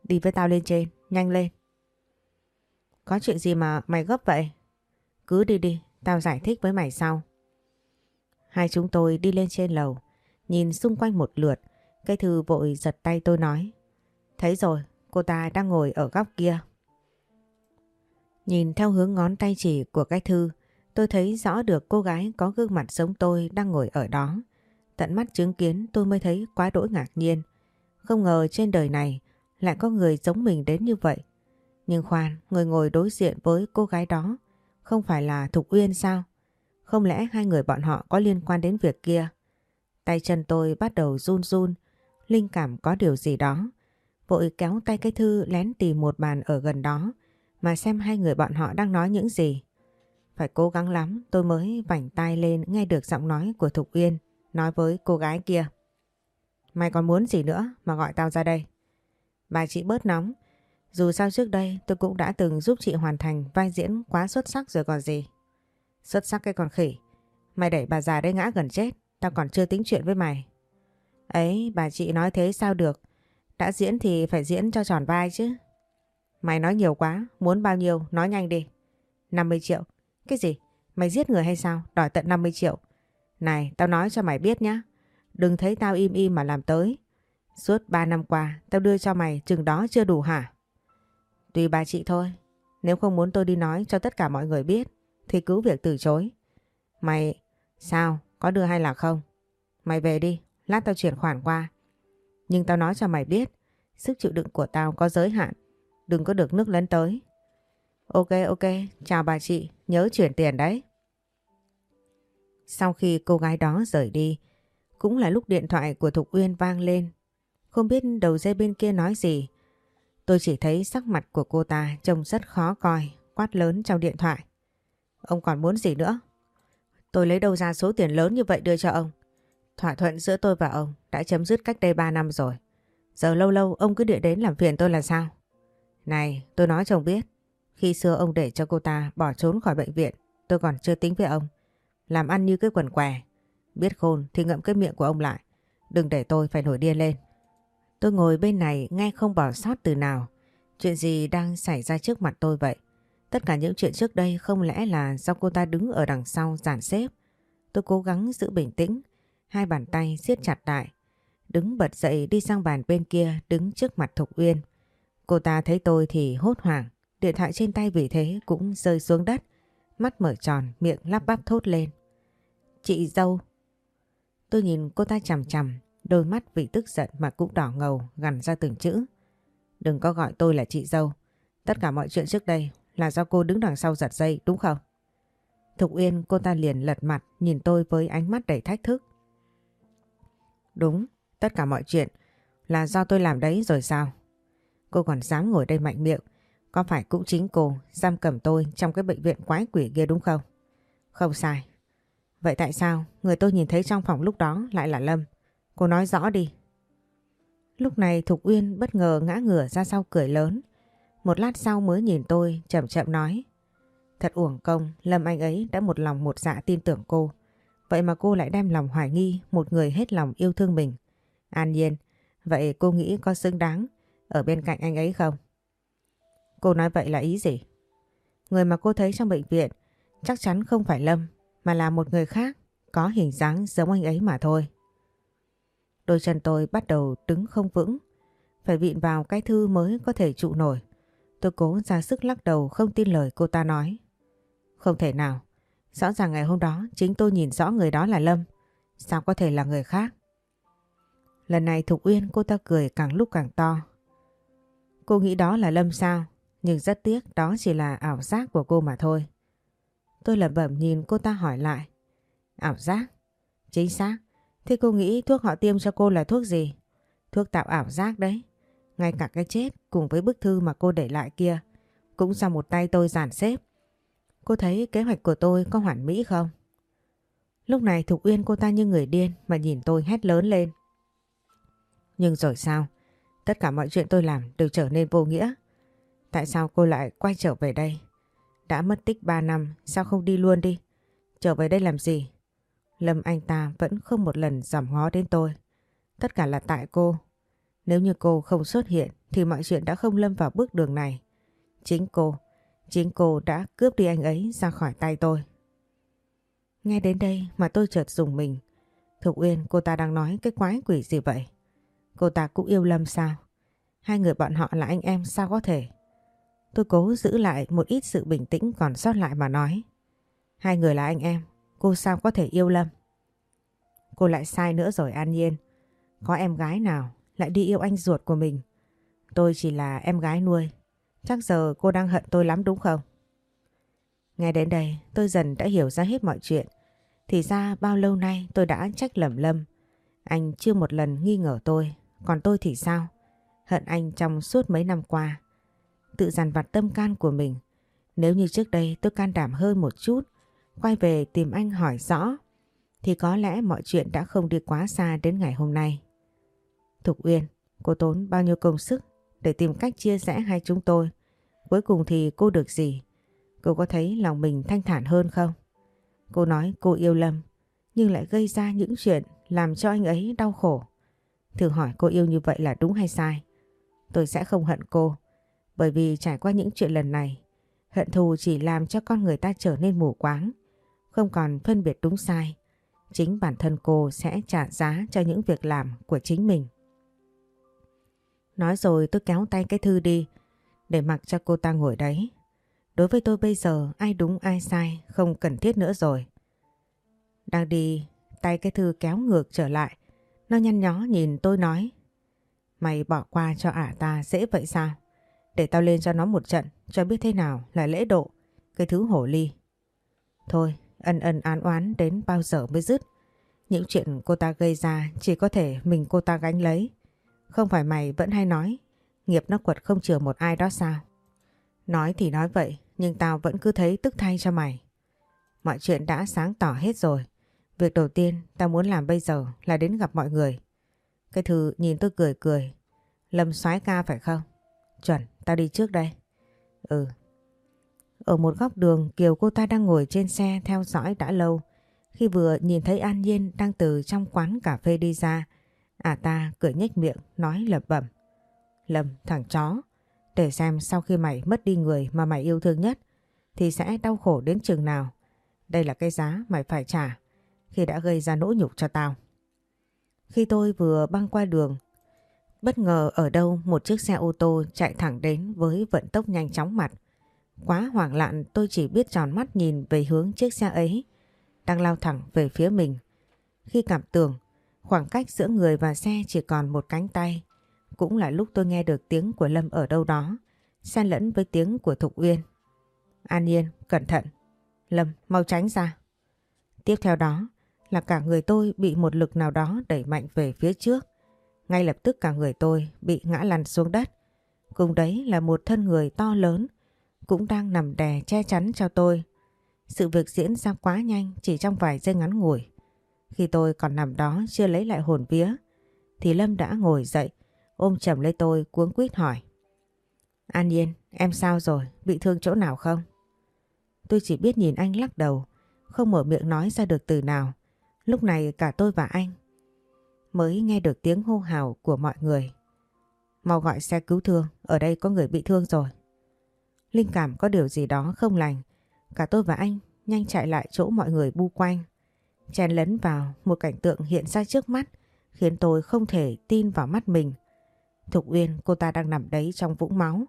Đi với tao lên trên, nhanh lên. Có chuyện gì mà mày gấp vậy? Cứ đi đi, tao giải thích với mày sau. Hai chúng tôi đi lên trên lầu, nhìn xung quanh một lượt, cây thư vội giật tay tôi nói. Thấy rồi, cô ta đang ngồi ở góc kia. Nhìn theo hướng ngón tay chỉ của cái thư, tôi thấy rõ được cô gái có gương mặt giống tôi đang ngồi ở đó. Tận mắt chứng kiến tôi mới thấy quá đỗi ngạc nhiên. Không ngờ trên đời này lại có người giống mình đến như vậy. Nhưng khoan, người ngồi đối diện với cô gái đó không phải là Thục Uyên sao? Không lẽ hai người bọn họ có liên quan đến việc kia? Tay chân tôi bắt đầu run run, linh cảm có điều gì đó. Vội kéo tay cái thư lén tìm một bàn ở gần đó mà xem hai người bọn họ đang nói những gì. Phải cố gắng lắm, tôi mới vảnh tai lên nghe được giọng nói của Thục Uyên, nói với cô gái kia. Mày còn muốn gì nữa mà gọi tao ra đây? Bà chị bớt nóng. Dù sao trước đây tôi cũng đã từng giúp chị hoàn thành vai diễn quá xuất sắc rồi còn gì. Xuất sắc cái con khỉ. Mày đẩy bà già đây ngã gần chết. Tao còn chưa tính chuyện với mày. Ấy, bà chị nói thế sao được. Đã diễn thì phải diễn cho tròn vai chứ. Mày nói nhiều quá. Muốn bao nhiêu, nói nhanh đi. 50 triệu. Cái gì? Mày giết người hay sao? Đòi tận 50 triệu. Này, tao nói cho mày biết nhá. Đừng thấy tao im im mà làm tới. Suốt 3 năm qua, tao đưa cho mày chừng đó chưa đủ hả? Tùy bà chị thôi. Nếu không muốn tôi đi nói cho tất cả mọi người biết, thì cứ việc từ chối. Mày... Sao? Có đưa hay là không? Mày về đi. Lát tao chuyển khoản qua. Nhưng tao nói cho mày biết, sức chịu đựng của tao có giới hạn. Đừng có được nước lấn tới. Ok ok. Chào bà chị. Nhớ chuyển tiền đấy. Sau khi cô gái đó rời đi cũng là lúc điện thoại của Thục Uyên vang lên. Không biết đầu dây bên kia nói gì. Tôi chỉ thấy sắc mặt của cô ta trông rất khó coi, quát lớn trong điện thoại. Ông còn muốn gì nữa? Tôi lấy đâu ra số tiền lớn như vậy đưa cho ông? Thỏa thuận giữa tôi và ông đã chấm dứt cách đây 3 năm rồi. Giờ lâu lâu ông cứ địa đến làm phiền tôi là sao? Này, tôi nói chồng biết. Khi xưa ông để cho cô ta bỏ trốn khỏi bệnh viện, tôi còn chưa tính với ông. Làm ăn như cái quần què. Biết khôn thì ngậm cái miệng của ông lại. Đừng để tôi phải nổi điên lên. Tôi ngồi bên này nghe không bỏ sót từ nào. Chuyện gì đang xảy ra trước mặt tôi vậy? Tất cả những chuyện trước đây không lẽ là do cô ta đứng ở đằng sau giản xếp. Tôi cố gắng giữ bình tĩnh, hai bàn tay siết chặt lại. Đứng bật dậy đi sang bàn bên kia đứng trước mặt Thục Uyên. Cô ta thấy tôi thì hốt hoảng, điện thoại trên tay vì thế cũng rơi xuống đất. Mắt mở tròn, miệng lắp bắp thốt lên. Chị dâu. Tôi nhìn cô ta chằm chằm, đôi mắt vì tức giận mà cũng đỏ ngầu gằn ra từng chữ. Đừng có gọi tôi là chị dâu. Tất cả mọi chuyện trước đây là do cô đứng đằng sau giật dây đúng không? Thục Uyên cô ta liền lật mặt nhìn tôi với ánh mắt đầy thách thức. Đúng, tất cả mọi chuyện là do tôi làm đấy rồi sao? Cô còn dám ngồi đây mạnh miệng, có phải cũng chính cô giam cầm tôi trong cái bệnh viện quái quỷ kia đúng không? Không sai. Vậy tại sao người tôi nhìn thấy trong phòng lúc đó lại là Lâm? Cô nói rõ đi. Lúc này Thục Uyên bất ngờ ngã ngửa ra sau cười lớn. Một lát sau mới nhìn tôi chậm chậm nói. Thật uổng công, Lâm anh ấy đã một lòng một dạ tin tưởng cô. Vậy mà cô lại đem lòng hoài nghi một người hết lòng yêu thương mình. An nhiên, vậy cô nghĩ có xứng đáng ở bên cạnh anh ấy không? Cô nói vậy là ý gì? Người mà cô thấy trong bệnh viện chắc chắn không phải Lâm mà là một người khác có hình dáng giống anh ấy mà thôi. Đôi chân tôi bắt đầu đứng không vững, phải vịn vào cái thư mới có thể trụ nổi. Tôi cố ra sức lắc đầu không tin lời cô ta nói. Không thể nào, rõ ràng ngày hôm đó chính tôi nhìn rõ người đó là Lâm, sao có thể là người khác? Lần này Thục Uyên cô ta cười càng lúc càng to. Cô nghĩ đó là Lâm sao? Nhưng rất tiếc đó chỉ là ảo giác của cô mà thôi. Tôi lẩm bẩm nhìn cô ta hỏi lại. Ảo giác? Chính xác. Thế cô nghĩ thuốc họ tiêm cho cô là thuốc gì? Thuốc tạo ảo giác đấy. Ngay cả cái chết cùng với bức thư mà cô để lại kia, cũng do một tay tôi giản xếp. Cô thấy kế hoạch của tôi có hoàn mỹ không? Lúc này Thục Uyên cô ta như người điên mà nhìn tôi hét lớn lên. Nhưng rồi sao? Tất cả mọi chuyện tôi làm đều trở nên vô nghĩa. Tại sao cô lại quay trở về đây? Đã mất tích 3 năm, sao không đi luôn đi? Trở về đây làm gì? Lâm anh ta vẫn không một lần giảm ngó đến tôi. Tất cả là tại cô. Nếu như cô không xuất hiện thì mọi chuyện đã không lâm vào bước đường này. Chính cô, chính cô đã cướp đi anh ấy ra khỏi tay tôi. Nghe đến đây mà tôi chợt dùng mình. Thục Uyên cô ta đang nói cái quái quỷ gì vậy? Cô ta cũng yêu Lâm sao? Hai người bọn họ là anh em sao có thể? Tôi cố giữ lại một ít sự bình tĩnh còn sót lại mà nói. Hai người là anh em, cô sao có thể yêu Lâm? Cô lại sai nữa rồi An Nhiên. Có em gái nào lại đi yêu anh ruột của mình? Tôi chỉ là em gái nuôi. Chắc giờ cô đang hận tôi lắm đúng không? Nghe đến đây tôi dần đã hiểu ra hết mọi chuyện. Thì ra bao lâu nay tôi đã trách lầm Lâm. Anh chưa một lần nghi ngờ tôi. Còn tôi thì sao? Hận anh trong suốt mấy năm qua tự dằn vặt tâm can của mình. Nếu như trước đây tôi can đảm hơn một chút, quay về tìm anh hỏi rõ, thì có lẽ mọi chuyện đã không đi quá xa đến ngày hôm nay. Thục Uyên, cô tốn bao nhiêu công sức để tìm cách chia rẽ hai chúng tôi. Cuối cùng thì cô được gì? Cô có thấy lòng mình thanh thản hơn không? Cô nói cô yêu Lâm, nhưng lại gây ra những chuyện làm cho anh ấy đau khổ. Thử hỏi cô yêu như vậy là đúng hay sai? Tôi sẽ không hận cô, bởi vì trải qua những chuyện lần này, hận thù chỉ làm cho con người ta trở nên mù quáng, không còn phân biệt đúng sai. Chính bản thân cô sẽ trả giá cho những việc làm của chính mình. Nói rồi tôi kéo tay cái thư đi, để mặc cho cô ta ngồi đấy. Đối với tôi bây giờ ai đúng ai sai không cần thiết nữa rồi. Đang đi, tay cái thư kéo ngược trở lại. Nó nhăn nhó nhìn tôi nói. Mày bỏ qua cho ả ta dễ vậy sao? Để tao lên cho nó một trận cho biết thế nào là lễ độ. Cái thứ hổ ly. Thôi, ân ân án oán đến bao giờ mới dứt. Những chuyện cô ta gây ra chỉ có thể mình cô ta gánh lấy. Không phải mày vẫn hay nói nghiệp nó quật không chừa một ai đó sao? Nói thì nói vậy nhưng tao vẫn cứ thấy tức thay cho mày. Mọi chuyện đã sáng tỏ hết rồi. Việc đầu tiên tao muốn làm bây giờ là đến gặp mọi người. Cái thư nhìn tôi cười cười. Lâm soái ca phải không? Chuẩn, tao đi trước đây. Ừ. Ở một góc đường Kiều cô ta đang ngồi trên xe theo dõi đã lâu. Khi vừa nhìn thấy An Nhiên đang từ trong quán cà phê đi ra, ả ta cười nhếch miệng nói lẩm bẩm. Lầm thằng chó, để xem sau khi mày mất đi người mà mày yêu thương nhất thì sẽ đau khổ đến chừng nào. Đây là cái giá mày phải trả khi đã gây ra nỗi nhục cho tao. Khi tôi vừa băng qua đường, bất ngờ ở đâu một chiếc xe ô tô chạy thẳng đến với vận tốc nhanh chóng mặt. Quá hoảng loạn tôi chỉ biết tròn mắt nhìn về hướng chiếc xe ấy đang lao thẳng về phía mình. Khi cảm tưởng khoảng cách giữa người và xe chỉ còn một cánh tay cũng là lúc tôi nghe được tiếng của Lâm ở đâu đó, xen lẫn với tiếng của Thục Uyên. An yên cẩn thận. Lâm, mau tránh ra. Tiếp theo đó là cả người tôi bị một lực nào đó đẩy mạnh về phía trước. Ngay lập tức cả người tôi bị ngã lăn xuống đất. Cùng đấy là một thân người to lớn cũng đang nằm đè che chắn cho tôi. Sự việc diễn ra quá nhanh chỉ trong vài giây ngắn ngủi. Khi tôi còn nằm đó chưa lấy lại hồn vía thì Lâm đã ngồi dậy ôm chầm lấy tôi cuống quýt hỏi. An yên, em sao rồi? Bị thương chỗ nào không? Tôi chỉ biết nhìn anh lắc đầu, không mở miệng nói ra được từ nào. Lúc này cả tôi và anh mới nghe được tiếng hô hào của mọi người. Mau gọi xe cứu thương, ở đây có người bị thương rồi. Linh cảm có điều gì đó không lành. Cả tôi và anh nhanh chạy lại chỗ mọi người bu quanh. Chen lấn vào một cảnh tượng hiện ra trước mắt khiến tôi không thể tin vào mắt mình. Thục Uyên cô ta đang nằm đấy trong vũng máu.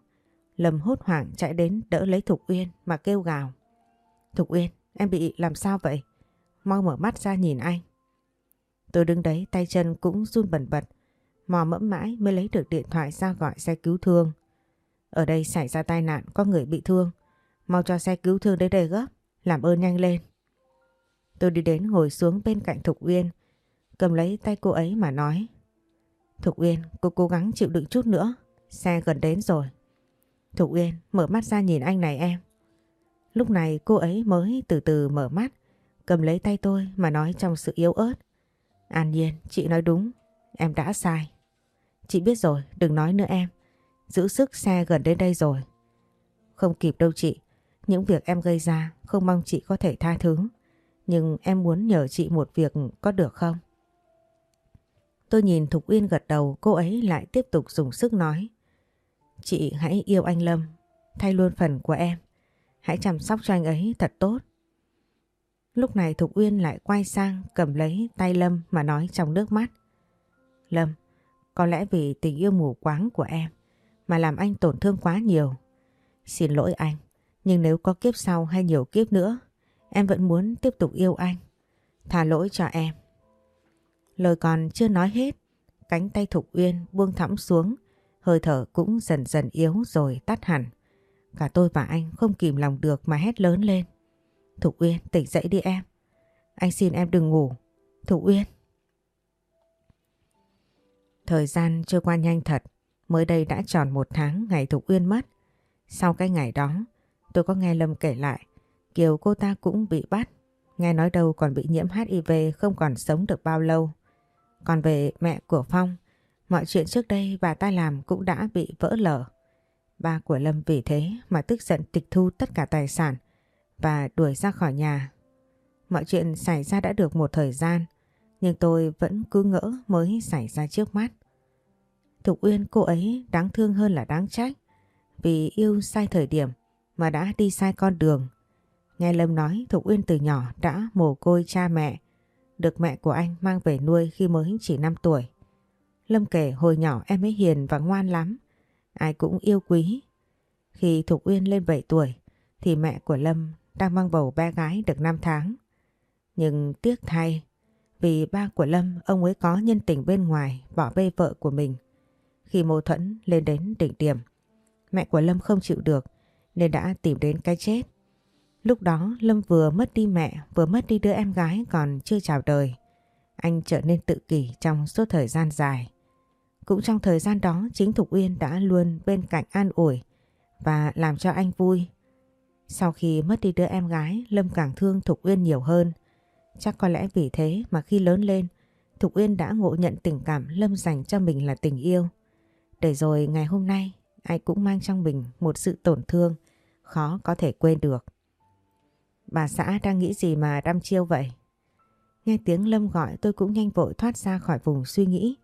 Lâm hốt hoảng chạy đến đỡ lấy Thục Uyên mà kêu gào. Thục Uyên, em bị làm sao vậy? Mau mở mắt ra nhìn anh. Tôi đứng đấy tay chân cũng run bẩn bật. Mò mẫm mãi mới lấy được điện thoại ra gọi xe cứu thương. Ở đây xảy ra tai nạn có người bị thương. Mau cho xe cứu thương đến đây gấp. Làm ơn nhanh lên. Tôi đi đến ngồi xuống bên cạnh Thục Uyên. Cầm lấy tay cô ấy mà nói. Thục Uyên, cô cố gắng chịu đựng chút nữa. Xe gần đến rồi. Thục Uyên, mở mắt ra nhìn anh này em. Lúc này cô ấy mới từ từ mở mắt, cầm lấy tay tôi mà nói trong sự yếu ớt. An Nhiên, chị nói đúng, em đã sai. Chị biết rồi, đừng nói nữa em. Giữ sức xe gần đến đây rồi. Không kịp đâu chị, những việc em gây ra không mong chị có thể tha thứ. Nhưng em muốn nhờ chị một việc có được không? Tôi nhìn Thục Uyên gật đầu, cô ấy lại tiếp tục dùng sức nói. Chị hãy yêu anh Lâm, thay luôn phần của em. Hãy chăm sóc cho anh ấy thật tốt. Lúc này Thục Uyên lại quay sang cầm lấy tay Lâm mà nói trong nước mắt. Lâm, có lẽ vì tình yêu mù quáng của em mà làm anh tổn thương quá nhiều. Xin lỗi anh, nhưng nếu có kiếp sau hay nhiều kiếp nữa, em vẫn muốn tiếp tục yêu anh. Thả lỗi cho em. Lời còn chưa nói hết, cánh tay Thục Uyên buông thõng xuống, hơi thở cũng dần dần yếu rồi tắt hẳn. Cả tôi và anh không kìm lòng được mà hét lớn lên. Thục Uyên tỉnh dậy đi em. Anh xin em đừng ngủ. Thục Uyên. Thời gian trôi qua nhanh thật. Mới đây đã tròn một tháng ngày Thục Uyên mất. Sau cái ngày đó, tôi có nghe Lâm kể lại, Kiều cô ta cũng bị bắt. Nghe nói đâu còn bị nhiễm HIV không còn sống được bao lâu. Còn về mẹ của Phong, mọi chuyện trước đây bà ta làm cũng đã bị vỡ lở. Ba của Lâm vì thế mà tức giận tịch thu tất cả tài sản và đuổi ra khỏi nhà. Mọi chuyện xảy ra đã được một thời gian, nhưng tôi vẫn cứ ngỡ mới xảy ra trước mắt. Thục Uyên cô ấy đáng thương hơn là đáng trách vì yêu sai thời điểm mà đã đi sai con đường. Nghe Lâm nói Thục Uyên từ nhỏ đã mồ côi cha mẹ, được mẹ của anh mang về nuôi khi mới chỉ 5 tuổi. Lâm kể hồi nhỏ em ấy hiền và ngoan lắm, ai cũng yêu quý. Khi Thục Uyên lên 7 tuổi thì mẹ của Lâm đang mang bầu bé gái được 5 tháng. Nhưng tiếc thay, vì ba của Lâm ông ấy có nhân tình bên ngoài bỏ bê vợ của mình. Khi mâu thuẫn lên đến đỉnh điểm, mẹ của Lâm không chịu được nên đã tìm đến cái chết. Lúc đó Lâm vừa mất đi mẹ vừa mất đi đứa em gái còn chưa chào đời. Anh trở nên tự kỷ trong suốt thời gian dài. Cũng trong thời gian đó chính Thục Uyên đã luôn bên cạnh an ủi và làm cho anh vui. Sau khi mất đi đứa em gái, Lâm càng thương, Thục Uyên nhiều hơn. Chắc có lẽ vì thế mà khi lớn lên, Thục Uyên đã ngộ nhận tình cảm Lâm dành cho mình là tình yêu. Để rồi ngày hôm nay, ai cũng mang trong mình một sự tổn thương, khó có thể quên được. Bà xã đang nghĩ gì mà đăm chiêu vậy? Nghe tiếng Lâm gọi, tôi cũng nhanh vội thoát ra khỏi vùng suy nghĩ.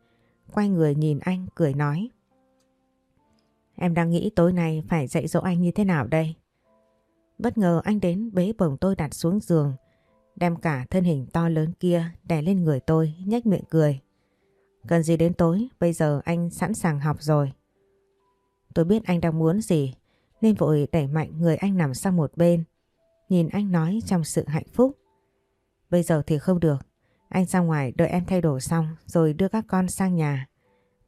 Quay người nhìn anh, cười nói. Em đang nghĩ tối nay phải dạy dỗ anh như thế nào đây? Bất ngờ anh đến bế bổng tôi đặt xuống giường, đem cả thân hình to lớn kia đè lên người tôi, nhếch miệng cười. Cần gì đến tối, bây giờ anh sẵn sàng học rồi. Tôi biết anh đang muốn gì, nên vội đẩy mạnh người anh nằm sang một bên. Nhìn anh nói trong sự hạnh phúc. Bây giờ thì không được, anh ra ngoài đợi em thay đổi xong rồi đưa các con sang nhà.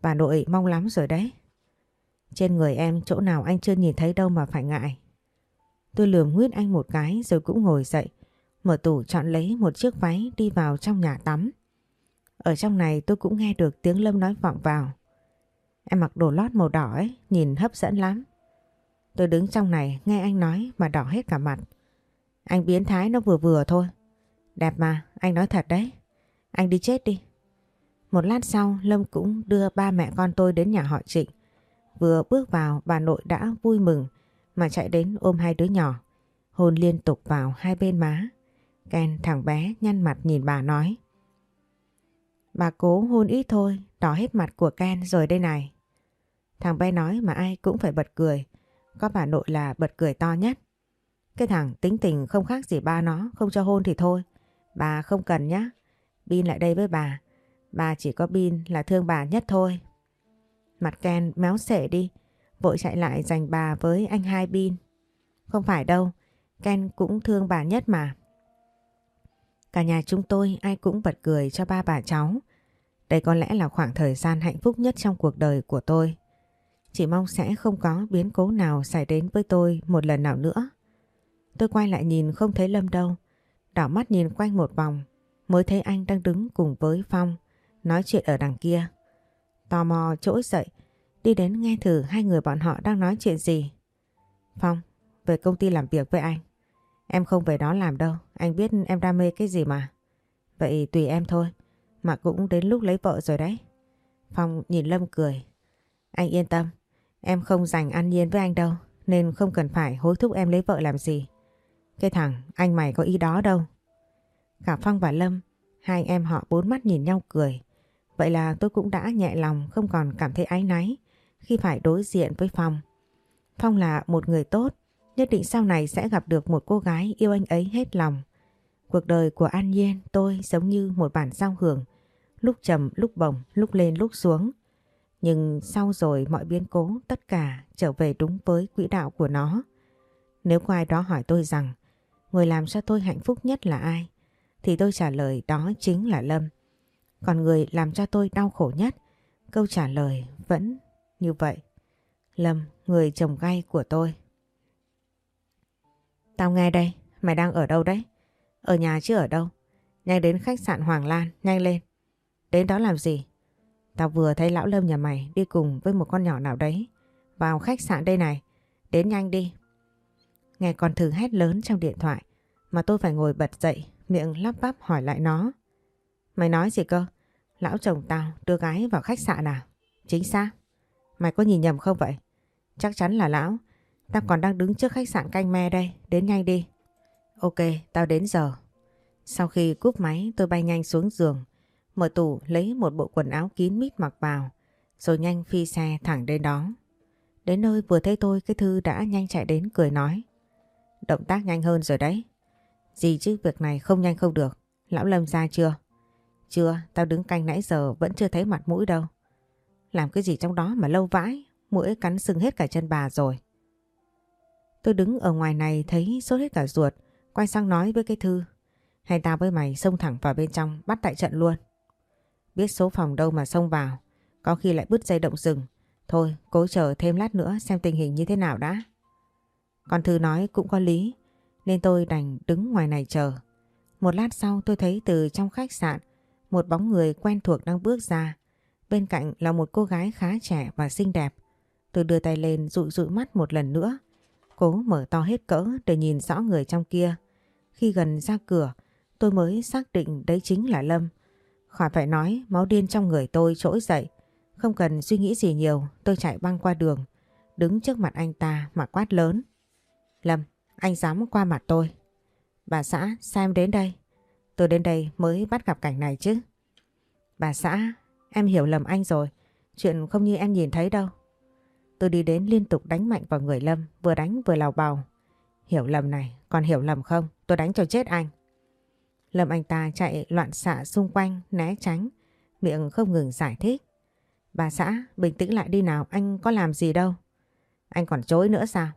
Bà nội mong lắm rồi đấy. Trên người em chỗ nào anh chưa nhìn thấy đâu mà phải ngại. Tôi lườm Nguyễn anh một cái rồi cũng ngồi dậy. Mở tủ chọn lấy một chiếc váy đi vào trong nhà tắm. Ở trong này tôi cũng nghe được tiếng Lâm nói vọng vào. Em mặc đồ lót màu đỏ ấy, nhìn hấp dẫn lắm. Tôi đứng trong này nghe anh nói mà đỏ hết cả mặt. Anh biến thái nó vừa vừa thôi. Đẹp mà, anh nói thật đấy. Anh đi chết đi. Một lát sau Lâm cũng đưa ba mẹ con tôi đến nhà họ Trịnh. Vừa bước vào bà nội đã vui mừng mà chạy đến ôm hai đứa nhỏ. Hôn liên tục vào hai bên má. Ken thằng bé nhăn mặt nhìn bà nói. Bà cố hôn ít thôi, đỏ hết mặt của Ken rồi đây này. Thằng bé nói mà ai cũng phải bật cười. Có bà nội là bật cười to nhất. Cái thằng tính tình không khác gì ba nó, không cho hôn thì thôi. Bà không cần nhá. Bin lại đây với bà. Bà chỉ có Bin là thương bà nhất thôi. Mặt Ken méo xệ đi. Vội chạy lại giành bà với anh hai Bin. Không phải đâu. Ken cũng thương bà nhất mà. Cả nhà chúng tôi ai cũng bật cười cho ba bà cháu. Đây có lẽ là khoảng thời gian hạnh phúc nhất trong cuộc đời của tôi. Chỉ mong sẽ không có biến cố nào xảy đến với tôi một lần nào nữa. Tôi quay lại nhìn không thấy Lâm đâu. Đảo mắt nhìn quanh một vòng, mới thấy anh đang đứng cùng với Phong, nói chuyện ở đằng kia. Tò mò trỗi dậy đi đến nghe thử hai người bọn họ đang nói chuyện gì. Phong, về công ty làm việc với anh. Em không về đó làm đâu, anh biết em đam mê cái gì mà. Vậy tùy em thôi, mà cũng đến lúc lấy vợ rồi đấy. Phong nhìn Lâm cười. Anh yên tâm, em không dành ăn nhiên với anh đâu, nên không cần phải hối thúc em lấy vợ làm gì. Cái thằng, anh mày có ý đó đâu. Cả Phong và Lâm, hai em họ bốn mắt nhìn nhau cười. Vậy là tôi cũng đã nhẹ lòng không còn cảm thấy áy náy khi phải đối diện với Phong. Phong là một người tốt, nhất định sau này sẽ gặp được một cô gái yêu anh ấy hết lòng. Cuộc đời của An Nhiên tôi giống như một bản giao hưởng, lúc trầm lúc bồng, lúc lên lúc xuống. Nhưng sau rồi mọi biến cố tất cả trở về đúng với quỹ đạo của nó. Nếu có ai đó hỏi tôi rằng người làm cho tôi hạnh phúc nhất là ai? Thì tôi trả lời đó chính là Lâm. Còn người làm cho tôi đau khổ nhất, câu trả lời vẫn như vậy. Lâm, người chồng gay của tôi. Tao nghe đây, mày đang ở đâu đấy? Ở nhà chứ ở đâu? Nhanh đến khách sạn Hoàng Lan, nhanh lên. Đến đó làm gì? Tao vừa thấy lão Lâm nhà mày đi cùng với một con nhỏ nào đấy vào khách sạn đây này. đến nhanh đi. Nghe con thử hét lớn trong điện thoại mà tôi phải ngồi bật dậy, miệng lắp bắp hỏi lại nó. Mày nói gì cơ? Lão chồng tao đưa gái vào khách sạn à? Chính xác. Mày có nhìn nhầm không vậy? Chắc chắn là lão. Tao còn đang đứng trước khách sạn canh me đây. Đến nhanh đi. Ok, tao đến giờ. Sau khi cúp máy tôi bay nhanh xuống giường. Mở tủ lấy một bộ quần áo kín mít mặc vào. Rồi nhanh phi xe thẳng đến đó. Đến nơi vừa thấy tôi cái Thư đã nhanh chạy đến cười nói. Động tác nhanh hơn rồi đấy. Gì chứ việc này không nhanh không được. Lão Lâm ra chưa? Chưa, tao đứng canh nãy giờ vẫn chưa thấy mặt mũi đâu. Làm cái gì trong đó mà lâu vãi, mũi cắn sưng hết cả chân bà rồi. Tôi đứng ở ngoài này thấy sốt hết cả ruột, quay sang nói với cái thư. Hay tao với mày xông thẳng vào bên trong bắt tại trận luôn. Biết số phòng đâu mà xông vào, có khi lại bứt dây động rừng. Thôi, cố chờ thêm lát nữa xem tình hình như thế nào đã. Còn Thư nói cũng có lý, nên tôi đành đứng ngoài này chờ. Một lát sau tôi thấy từ trong khách sạn một bóng người quen thuộc đang bước ra. Bên cạnh là một cô gái khá trẻ và xinh đẹp. Tôi đưa tay lên dụi dụi mắt một lần nữa. Cố mở to hết cỡ để nhìn rõ người trong kia. Khi gần ra cửa, tôi mới xác định đấy chính là Lâm. Khỏi phải nói, máu điên trong người tôi trỗi dậy. Không cần suy nghĩ gì nhiều, tôi chạy băng qua đường. Đứng trước mặt anh ta mà quát lớn. Lâm, anh dám qua mặt tôi. Bà xã, sao em đến đây? Tôi đến đây mới bắt gặp cảnh này chứ. Bà xã, em hiểu lầm anh rồi. Chuyện không như em nhìn thấy đâu. Tôi đi đến liên tục đánh mạnh vào người Lâm, vừa đánh vừa lào bào. Hiểu lầm này, còn hiểu lầm không? Tôi đánh cho chết anh. Lâm anh ta chạy loạn xạ xung quanh, né tránh, miệng không ngừng giải thích. Bà xã, bình tĩnh lại đi nào, anh có làm gì đâu. Anh còn chối nữa sao?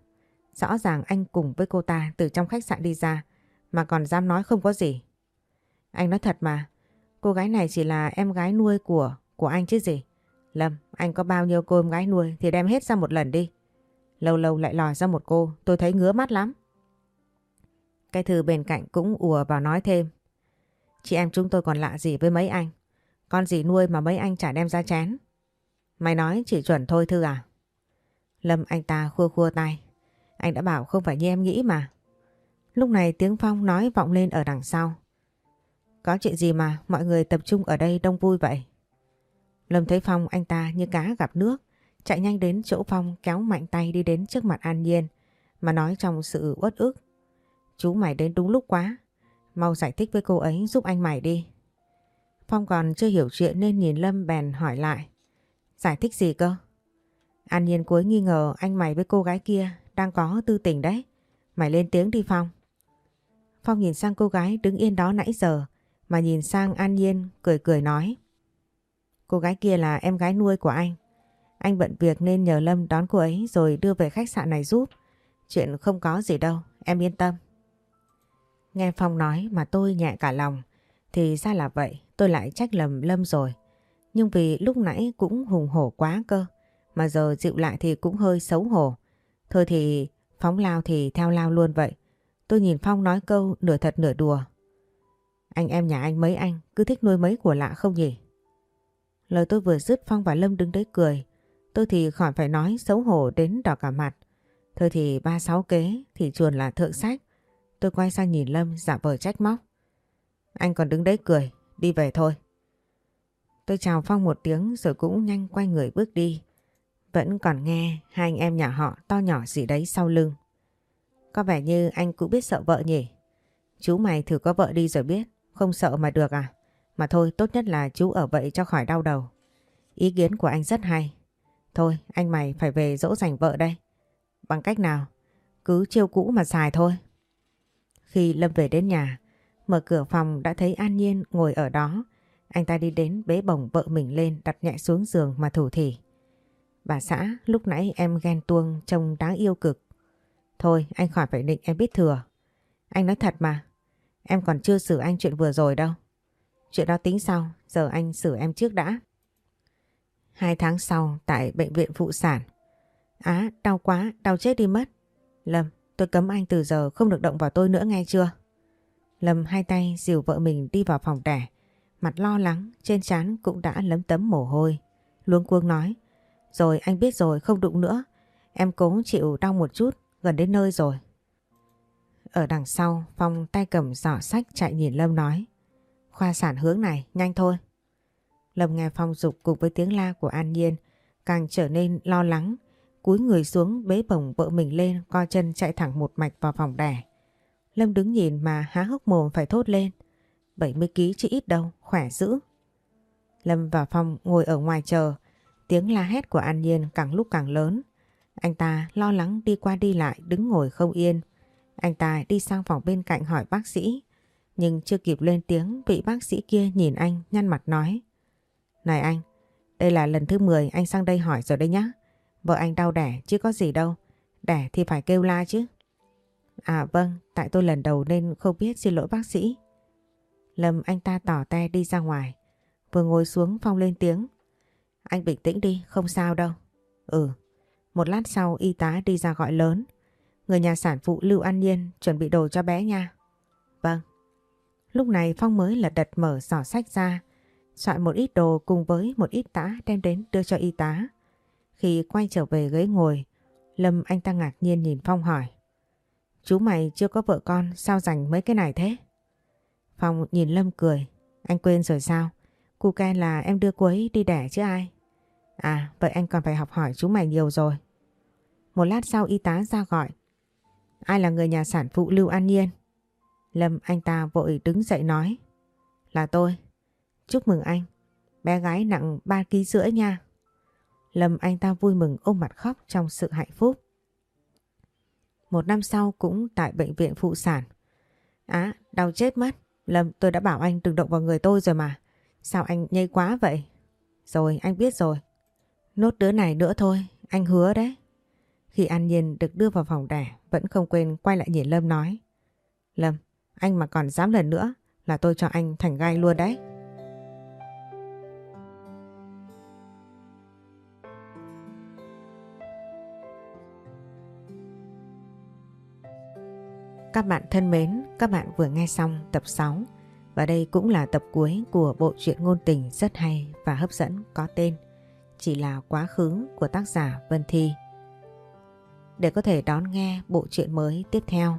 Rõ ràng anh cùng với cô ta từ trong khách sạn đi ra, mà còn dám nói không có gì. Anh nói thật mà, cô gái này chỉ là em gái nuôi của của anh chứ gì. Lâm, anh có bao nhiêu cô em gái nuôi thì đem hết ra một lần đi. Lâu lâu lại lòi ra một cô, tôi thấy ngứa mắt lắm. Cái thư bên cạnh cũng ùa vào nói thêm. Chị em chúng tôi còn lạ gì với mấy anh. Con gì nuôi mà mấy anh chả đem ra chén. Mày nói chỉ chuẩn thôi Thư à? Lâm anh ta khua khua tay. Anh đã bảo không phải như em nghĩ mà. Lúc này tiếng Phong nói vọng lên ở đằng sau. Có chuyện gì mà mọi người tập trung ở đây đông vui vậy? Lâm thấy Phong anh ta như cá gặp nước, chạy nhanh đến chỗ Phong kéo mạnh tay đi đến trước mặt An Nhiên mà nói trong sự uất ức. Chú mày đến đúng lúc quá, mau giải thích với cô ấy giúp anh mày đi. Phong còn chưa hiểu chuyện nên nhìn Lâm bèn hỏi lại. Giải thích gì cơ? An Nhiên cuối nghi ngờ anh mày với cô gái kia đang có tư tình đấy. Mày lên tiếng đi Phong. Phong nhìn sang cô gái đứng yên đó nãy giờ mà nhìn sang An Nhiên cười cười nói. Cô gái kia là em gái nuôi của anh. Anh bận việc nên nhờ Lâm đón cô ấy rồi đưa về khách sạn này giúp. Chuyện không có gì đâu, em yên tâm. Nghe Phong nói mà tôi nhẹ cả lòng. Thì ra là vậy, tôi lại trách lầm Lâm rồi. Nhưng vì lúc nãy cũng hùng hổ quá cơ. Mà giờ dịu lại thì cũng hơi xấu hổ. Thôi thì phóng lao thì theo lao luôn vậy. Tôi nhìn Phong nói câu nửa thật nửa đùa anh em nhà anh mấy anh cứ thích nuôi mấy của lạ không nhỉ? Lời tôi vừa dứt Phong và Lâm đứng đấy cười. Tôi thì khỏi phải nói xấu hổ đến đỏ cả mặt. Thôi thì ba sáu kế thì chuồn là thượng sách. Tôi quay sang nhìn Lâm giả vờ trách móc. Anh còn đứng đấy cười, đi về thôi. Tôi chào Phong một tiếng rồi cũng nhanh quay người bước đi. Vẫn còn nghe hai anh em nhà họ to nhỏ gì đấy sau lưng. Có vẻ như anh cũng biết sợ vợ nhỉ? Chú mày thử có vợ đi rồi biết. Không sợ mà được à? Mà thôi tốt nhất là chú ở vậy cho khỏi đau đầu. Ý kiến của anh rất hay. Thôi anh mày phải về dỗ dành vợ đây. Bằng cách nào? Cứ chiêu cũ mà xài thôi. Khi Lâm về đến nhà, mở cửa phòng đã thấy An Nhiên ngồi ở đó. Anh ta đi đến bế bổng vợ mình lên đặt nhẹ xuống giường mà thủ thỉ. Bà xã, lúc nãy em ghen tuông trông đáng yêu cực. Thôi anh khỏi phải định em biết thừa. Anh nói thật mà, Em còn chưa xử anh chuyện vừa rồi đâu. Chuyện đó tính sau, giờ anh xử em trước đã. Hai tháng sau tại bệnh viện phụ sản. Á, đau quá, đau chết đi mất. Lâm, tôi cấm anh từ giờ không được động vào tôi nữa nghe chưa? Lâm hai tay dìu vợ mình đi vào phòng đẻ. Mặt lo lắng, trên trán cũng đã lấm tấm mồ hôi. Luống cuông nói. Rồi anh biết rồi, không đụng nữa. Em cố chịu đau một chút, gần đến nơi rồi. Ở đằng sau, Phong tay cầm giỏ sách chạy nhìn Lâm nói. Khoa sản hướng này, nhanh thôi. Lâm nghe Phong dục cùng với tiếng la của An Nhiên, càng trở nên lo lắng, cúi người xuống bế bổng vợ mình lên, co chân chạy thẳng một mạch vào phòng đẻ. Lâm đứng nhìn mà há hốc mồm phải thốt lên. 70 kg chứ ít đâu, khỏe dữ. Lâm và Phong ngồi ở ngoài chờ, tiếng la hét của An Nhiên càng lúc càng lớn. Anh ta lo lắng đi qua đi lại đứng ngồi không yên. Anh ta đi sang phòng bên cạnh hỏi bác sĩ, nhưng chưa kịp lên tiếng bị bác sĩ kia nhìn anh nhăn mặt nói. Này anh, đây là lần thứ 10 anh sang đây hỏi rồi đấy nhá. Vợ anh đau đẻ chứ có gì đâu, đẻ thì phải kêu la chứ. À vâng, tại tôi lần đầu nên không biết xin lỗi bác sĩ. Lâm anh ta tỏ te đi ra ngoài. Vừa ngồi xuống Phong lên tiếng. Anh bình tĩnh đi, không sao đâu. Ừ. Một lát sau y tá đi ra gọi lớn. Người nhà sản phụ Lưu An Nhiên chuẩn bị đồ cho bé nha. Lúc này Phong mới lật đật mở giỏ sách ra, soạn một ít đồ cùng với một ít tã đem đến đưa cho y tá. Khi quay trở về ghế ngồi, Lâm anh ta ngạc nhiên nhìn Phong hỏi. Chú mày chưa có vợ con, sao dành mấy cái này thế? Phong nhìn Lâm cười. Anh quên rồi sao? Cu Ken là em đưa cô ấy đi đẻ chứ ai? À, vậy anh còn phải học hỏi chú mày nhiều rồi. Một lát sau y tá ra gọi. Ai là người nhà sản phụ Lưu An Nhiên? Lâm anh ta vội đứng dậy nói. Là tôi. Chúc mừng anh. Bé gái nặng 3 kg rưỡi nha. Lâm anh ta vui mừng ôm mặt khóc trong sự hạnh phúc. Một năm sau cũng tại bệnh viện phụ sản. Á, đau chết mất. Lâm, tôi đã bảo anh đừng động vào người tôi rồi mà. Sao anh nhây quá vậy? Rồi, anh biết rồi. Nốt đứa này nữa thôi, anh hứa đấy. Khi An Nhiên được đưa vào phòng đẻ, vẫn không quên quay lại nhìn Lâm nói. Lâm, anh mà còn dám lần nữa là tôi cho anh thành gai luôn đấy. Các bạn thân mến, các bạn vừa nghe xong tập 6 và đây cũng là tập cuối của bộ truyện ngôn tình rất hay và hấp dẫn có tên Chỉ là quá khứ của tác giả Vân Thi. Để có thể đón nghe bộ truyện mới tiếp theo,